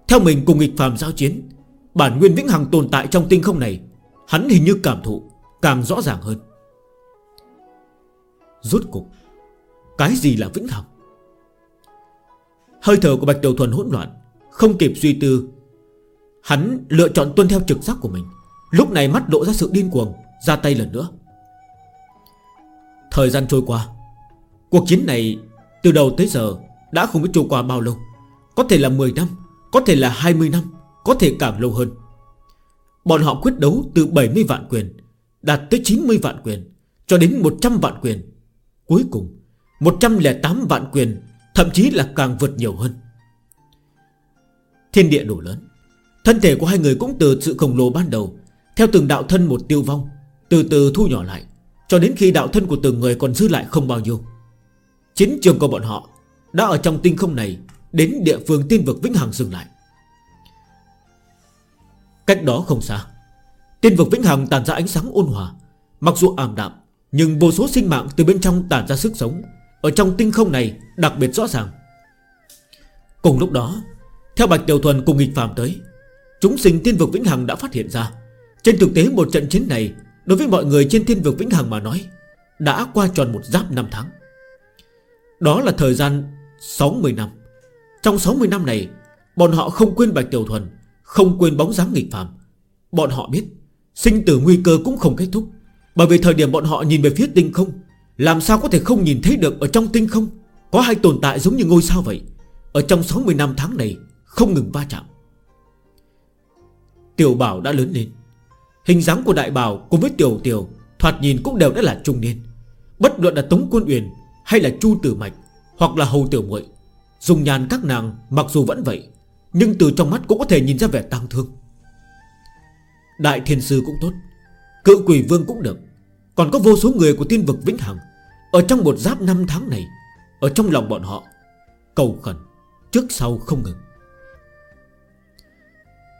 Theo mình cùng nghịch phàm giao chiến, Bản nguyên vĩnh hằng tồn tại trong tinh không này, Hắn hình như cảm thụ càng rõ ràng hơn. Rốt cục Cái gì là vĩnh hằng? Hơi thở của Bạch Tiểu Thuần hỗn loạn, Không kịp suy tư. Hắn lựa chọn tuân theo trực giác của mình. Lúc này mắt lộ ra sự điên cuồng, Ra tay lần nữa. Thời gian trôi qua, Cuộc chiến này từ đầu tới giờ Đã không biết trôi qua bao lâu. Có thể là 10 năm, Có thể là 20 năm, Có thể càng lâu hơn. Bọn họ quyết đấu từ 70 vạn quyền, Đạt tới 90 vạn quyền, Cho đến 100 vạn quyền. Cuối cùng 108 vạn quyền Thậm chí là càng vượt nhiều hơn. Thiên địa nổ lớn, Thân thể của hai người cũng từ sự khổng lồ ban đầu, Theo từng đạo thân một tiêu vong, Từ từ thu nhỏ lại, Cho đến khi đạo thân của từng người còn giữ lại không bao nhiêu. Chính trường của bọn họ Đã ở trong tinh không này Đến địa phương tiên vực Vĩnh Hằng dừng lại. Cách đó không xa, Tiên vực Vĩnh Hằng tàn ra ánh sáng ôn hòa, Mặc dù ảm đạm, Nhưng vô số sinh mạng từ bên trong tàn ra sức sống ở trong tinh không này, đặc biệt rõ ràng. Cùng lúc đó, Theo Bạch Tiểu Thuần cùng nghịch phàm tới, Chúng sinh thiên vực Vĩnh Hằng đã phát hiện ra. Trên thực tế, một trận chiến này, Đối với mọi người trên thiên vực Vĩnh Hằng mà nói, Đã qua tròn một giáp năm tháng. Đó là thời gian 60 năm. Trong 60 năm này, Bọn họ không quên Bạch Tiểu Thuần, Không quên bóng dáng nghịch phàm. Bọn họ biết, Sinh tử nguy cơ cũng không kết thúc. Bởi vì thời điểm bọn họ nhìn về phía tinh không làm sao có thể không nhìn thấy được Ở trong tinh không? Có hai tồn tại giống như ngôi sao vậy. Ở trong 60 năm tháng này, Không ngừng va chạm. Tiểu bảo đã lớn lên. Hình dáng của đại bảo cùng với tiểu tiểu, Thoạt nhìn cũng đều đã là trung niên. Bất luận là Tống Quân Uyển Hay là Chu Tử Mạch, Hoặc là Hầu Tiểu muội, Dùng nhàn các nàng mặc dù vẫn vậy, Nhưng từ trong mắt cũng có thể nhìn ra vẻ tăng thương. Đại Thiên Sư cũng tốt, Cự Quỷ Vương cũng được. Còn có vô số người của tiên vực Vĩnh Hằng. Ở trong một giáp năm tháng này, Ở trong lòng bọn họ, Cầu khẩn, trước sau không ngừng.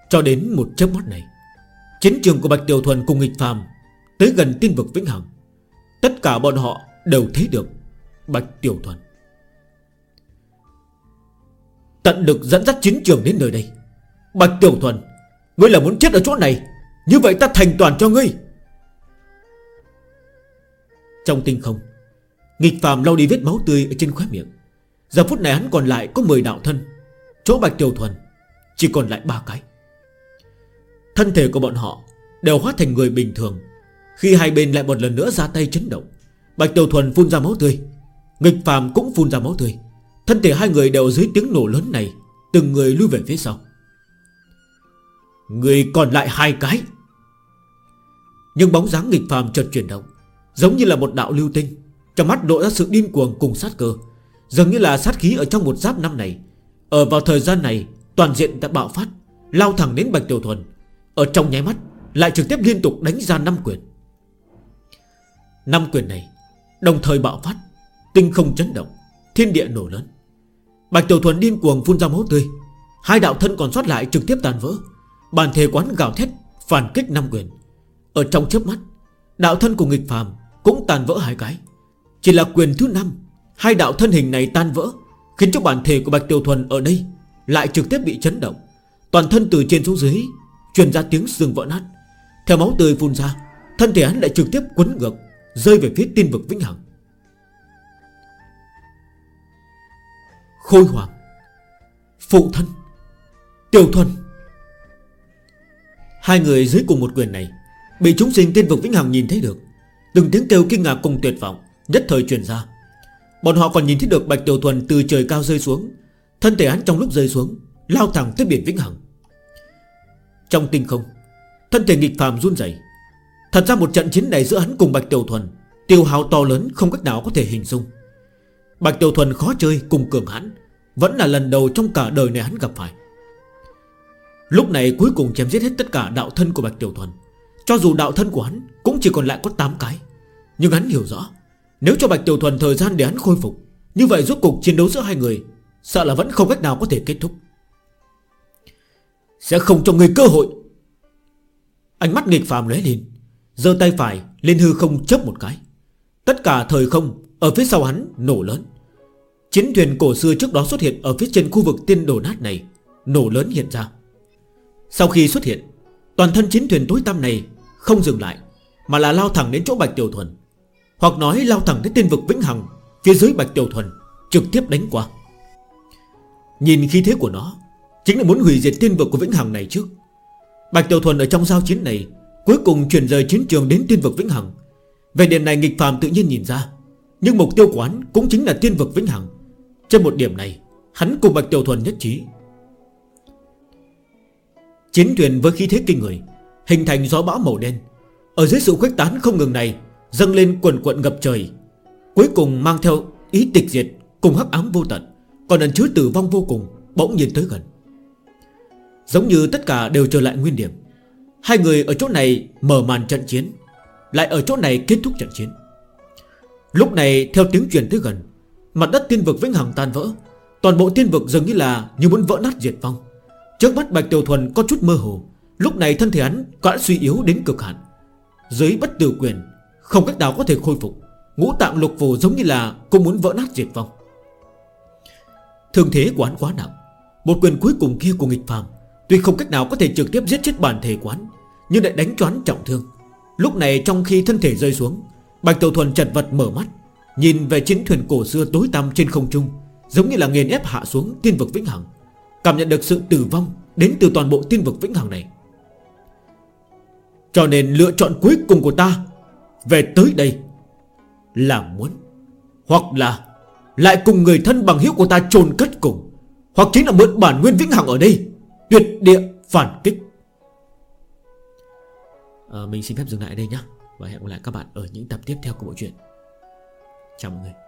Cho đến một chớp mắt này, Chiến trường của Bạch Tiểu Thuần cùng nghịch phàm Tới gần tiên vực Vĩnh Hằng. Tất cả bọn họ đều thấy được Bạch Tiểu Thuần. Tận lực dẫn dắt chiến trường đến nơi đây, Bạch Tiểu Thuần Ngươi là muốn chết ở chỗ này. Như vậy ta thành toàn cho ngươi. Trong tinh không, Nghịch phàm lau đi vết máu tươi ở trên khóe miệng. Giờ phút này hắn còn lại có 10 đạo thân, Chỗ Bạch tiêu Thuần Chỉ còn lại ba cái. Thân thể của bọn họ Đều hóa thành người bình thường. Khi hai bên lại một lần nữa ra tay chấn động, Bạch tiêu Thuần phun ra máu tươi, Nghịch phàm cũng phun ra máu tươi. Thân thể hai người đều dưới tiếng nổ lớn này, Từng người lui về phía sau. Người còn lại hai cái. Nhưng bóng dáng nghịch phàm chợt chuyển động Giống như là một đạo lưu tinh, Trong mắt lộ ra sự điên cuồng cùng sát cơ. Dường như là sát khí ở trong một giáp năm này. Ở vào thời gian này, Toàn diện đã bạo phát, Lao thẳng đến Bạch Tiểu Thuần. Ở trong nháy mắt, Lại trực tiếp liên tục đánh ra năm quyền. Năm quyền này, Đồng thời bạo phát, Tinh không chấn động, Thiên địa nổ lớn. Bạch Tiểu Thuần điên cuồng phun ra máu tươi. Hai đạo thân còn sót lại trực tiếp tàn vỡ. Bàn thể quán gào thét, Phản kích năm quyền. Ở trong chớp mắt, Đạo thân của nghịch phàm cũng tan vỡ hai cái. Chỉ là quyền thứ năm, Hai đạo thân hình này tan vỡ, Khiến cho bản thể của Bạch tiêu Thuần ở đây Lại trực tiếp bị chấn động. Toàn thân từ trên xuống dưới, Truyền ra tiếng xương vỡ nát. Theo máu tươi phun ra, Thân thể hắn lại trực tiếp quấn ngược, Rơi về phía tiên vực vĩnh hằng. Khôi hoàng, Phụ thân, Tiểu thuần. Hai người dưới cùng một quyền này, Bị chúng sinh tiên vực vĩnh hằng nhìn thấy được Từng tiếng kêu kinh ngạc cùng tuyệt vọng, Nhất thời truyền ra. Bọn họ còn nhìn thấy được Bạch Tiểu Thuần từ trời cao rơi xuống, Thân thể hắn trong lúc rơi xuống, Lao thẳng tới biển Vĩnh Hằng. Trong tinh không, Thân thể nghịch phàm run dày Thật ra một trận chiến này giữa hắn cùng Bạch Tiểu Thuần, Tiêu hào to lớn không cách nào có thể hình dung. Bạch Tiểu Thuần khó chơi cùng cường hắn Vẫn là lần đầu trong cả đời này hắn gặp phải. Lúc này cuối cùng chém giết hết tất cả đạo thân của Bạch Tiểu Thuần. Cho dù đạo thân của hắn Cũng chỉ còn lại có 8 cái. Nhưng hắn hiểu rõ, Nếu cho Bạch Tiểu Thuần thời gian để hắn khôi phục, Như vậy rốt cuộc chiến đấu giữa hai người, Sợ là vẫn không cách nào có thể kết thúc. Sẽ không cho người cơ hội. Ánh mắt nghịch phàm lóe lên, giơ tay phải lên hư không chớp một cái. Tất cả thời không Ở phía sau hắn nổ lớn. Chiến thuyền cổ xưa trước đó xuất hiện Ở phía trên khu vực tiên đổ nát này Nổ lớn hiện ra. Sau khi xuất hiện, Toàn thân chiến thuyền tối tăm này không dừng lại, Mà là lao thẳng đến chỗ Bạch Tiểu Thuần. Hoặc nói lao thẳng đến tiên vực Vĩnh Hằng, Phía dưới Bạch Tiểu Thuần, Trực tiếp đánh qua. Nhìn khí thế của nó, Chính là muốn hủy diệt tiên vực của Vĩnh Hằng này trước. Bạch Tiểu Thuần ở trong giao chiến này, Cuối cùng chuyển rời chiến trường đến tiên vực Vĩnh Hằng. Về điểm này nghịch phàm tự nhiên nhìn ra, Nhưng mục tiêu quán cũng chính là tiên vực Vĩnh Hằng. Trên một điểm này, Hắn cùng Bạch Tiểu Thuần nhất trí. Chiến thuyền với khí thế kinh người Hình thành gió bão màu đen. Ở dưới sự khuếch tán không ngừng này, Dâng lên quần quận ngập trời, Cuối cùng mang theo ý tịch diệt Cùng hắc ám vô tận, Còn ẩn chứa tử vong vô cùng, Bỗng nhìn tới gần. Giống như tất cả đều trở lại nguyên điểm, Hai người ở chỗ này mở màn trận chiến, Lại ở chỗ này kết thúc trận chiến. Lúc này, theo tiếng truyền tới gần, Mặt đất tiên vực vĩnh hằng tan vỡ, Toàn bộ tiên vực dường như là Như muốn vỡ nát diệt vong. Trước mắt Bạch Tiểu Thuần có chút mơ hồ Lúc này thân thể hắn đã suy yếu đến cực hạn. Dưới bất tử quyền, Không cách nào có thể khôi phục. Ngũ tạng lục phù giống như là Cũng muốn vỡ nát diệt vong. Thường thế của hắn quá nặng. Một quyền cuối cùng kia của nghịch phàm, Tuy không cách nào có thể trực tiếp giết chết bản thể quán Nhưng lại đánh choán trọng thương. Lúc này trong khi thân thể rơi xuống, Bạch Tiểu Thuần chật vật mở mắt, Nhìn về chiến thuyền cổ xưa tối tăm trên không trung, Giống như là nghiền ép hạ xuống tiên vực vĩnh hằng. Cảm nhận được sự tử vong Đến từ toàn bộ tiên vực vĩnh hằng này. Cho nên lựa chọn cuối cùng của ta Về tới đây Là muốn Hoặc là Lại cùng người thân bằng hiếu của ta trồn cất cùng Hoặc chính là mượn bản nguyên vĩnh hằng ở đây Tuyệt địa phản kích. À, Mình xin phép dừng lại đây nhé Và hẹn gặp lại các bạn ở những tập tiếp theo của bộ truyện. Chào mọi người.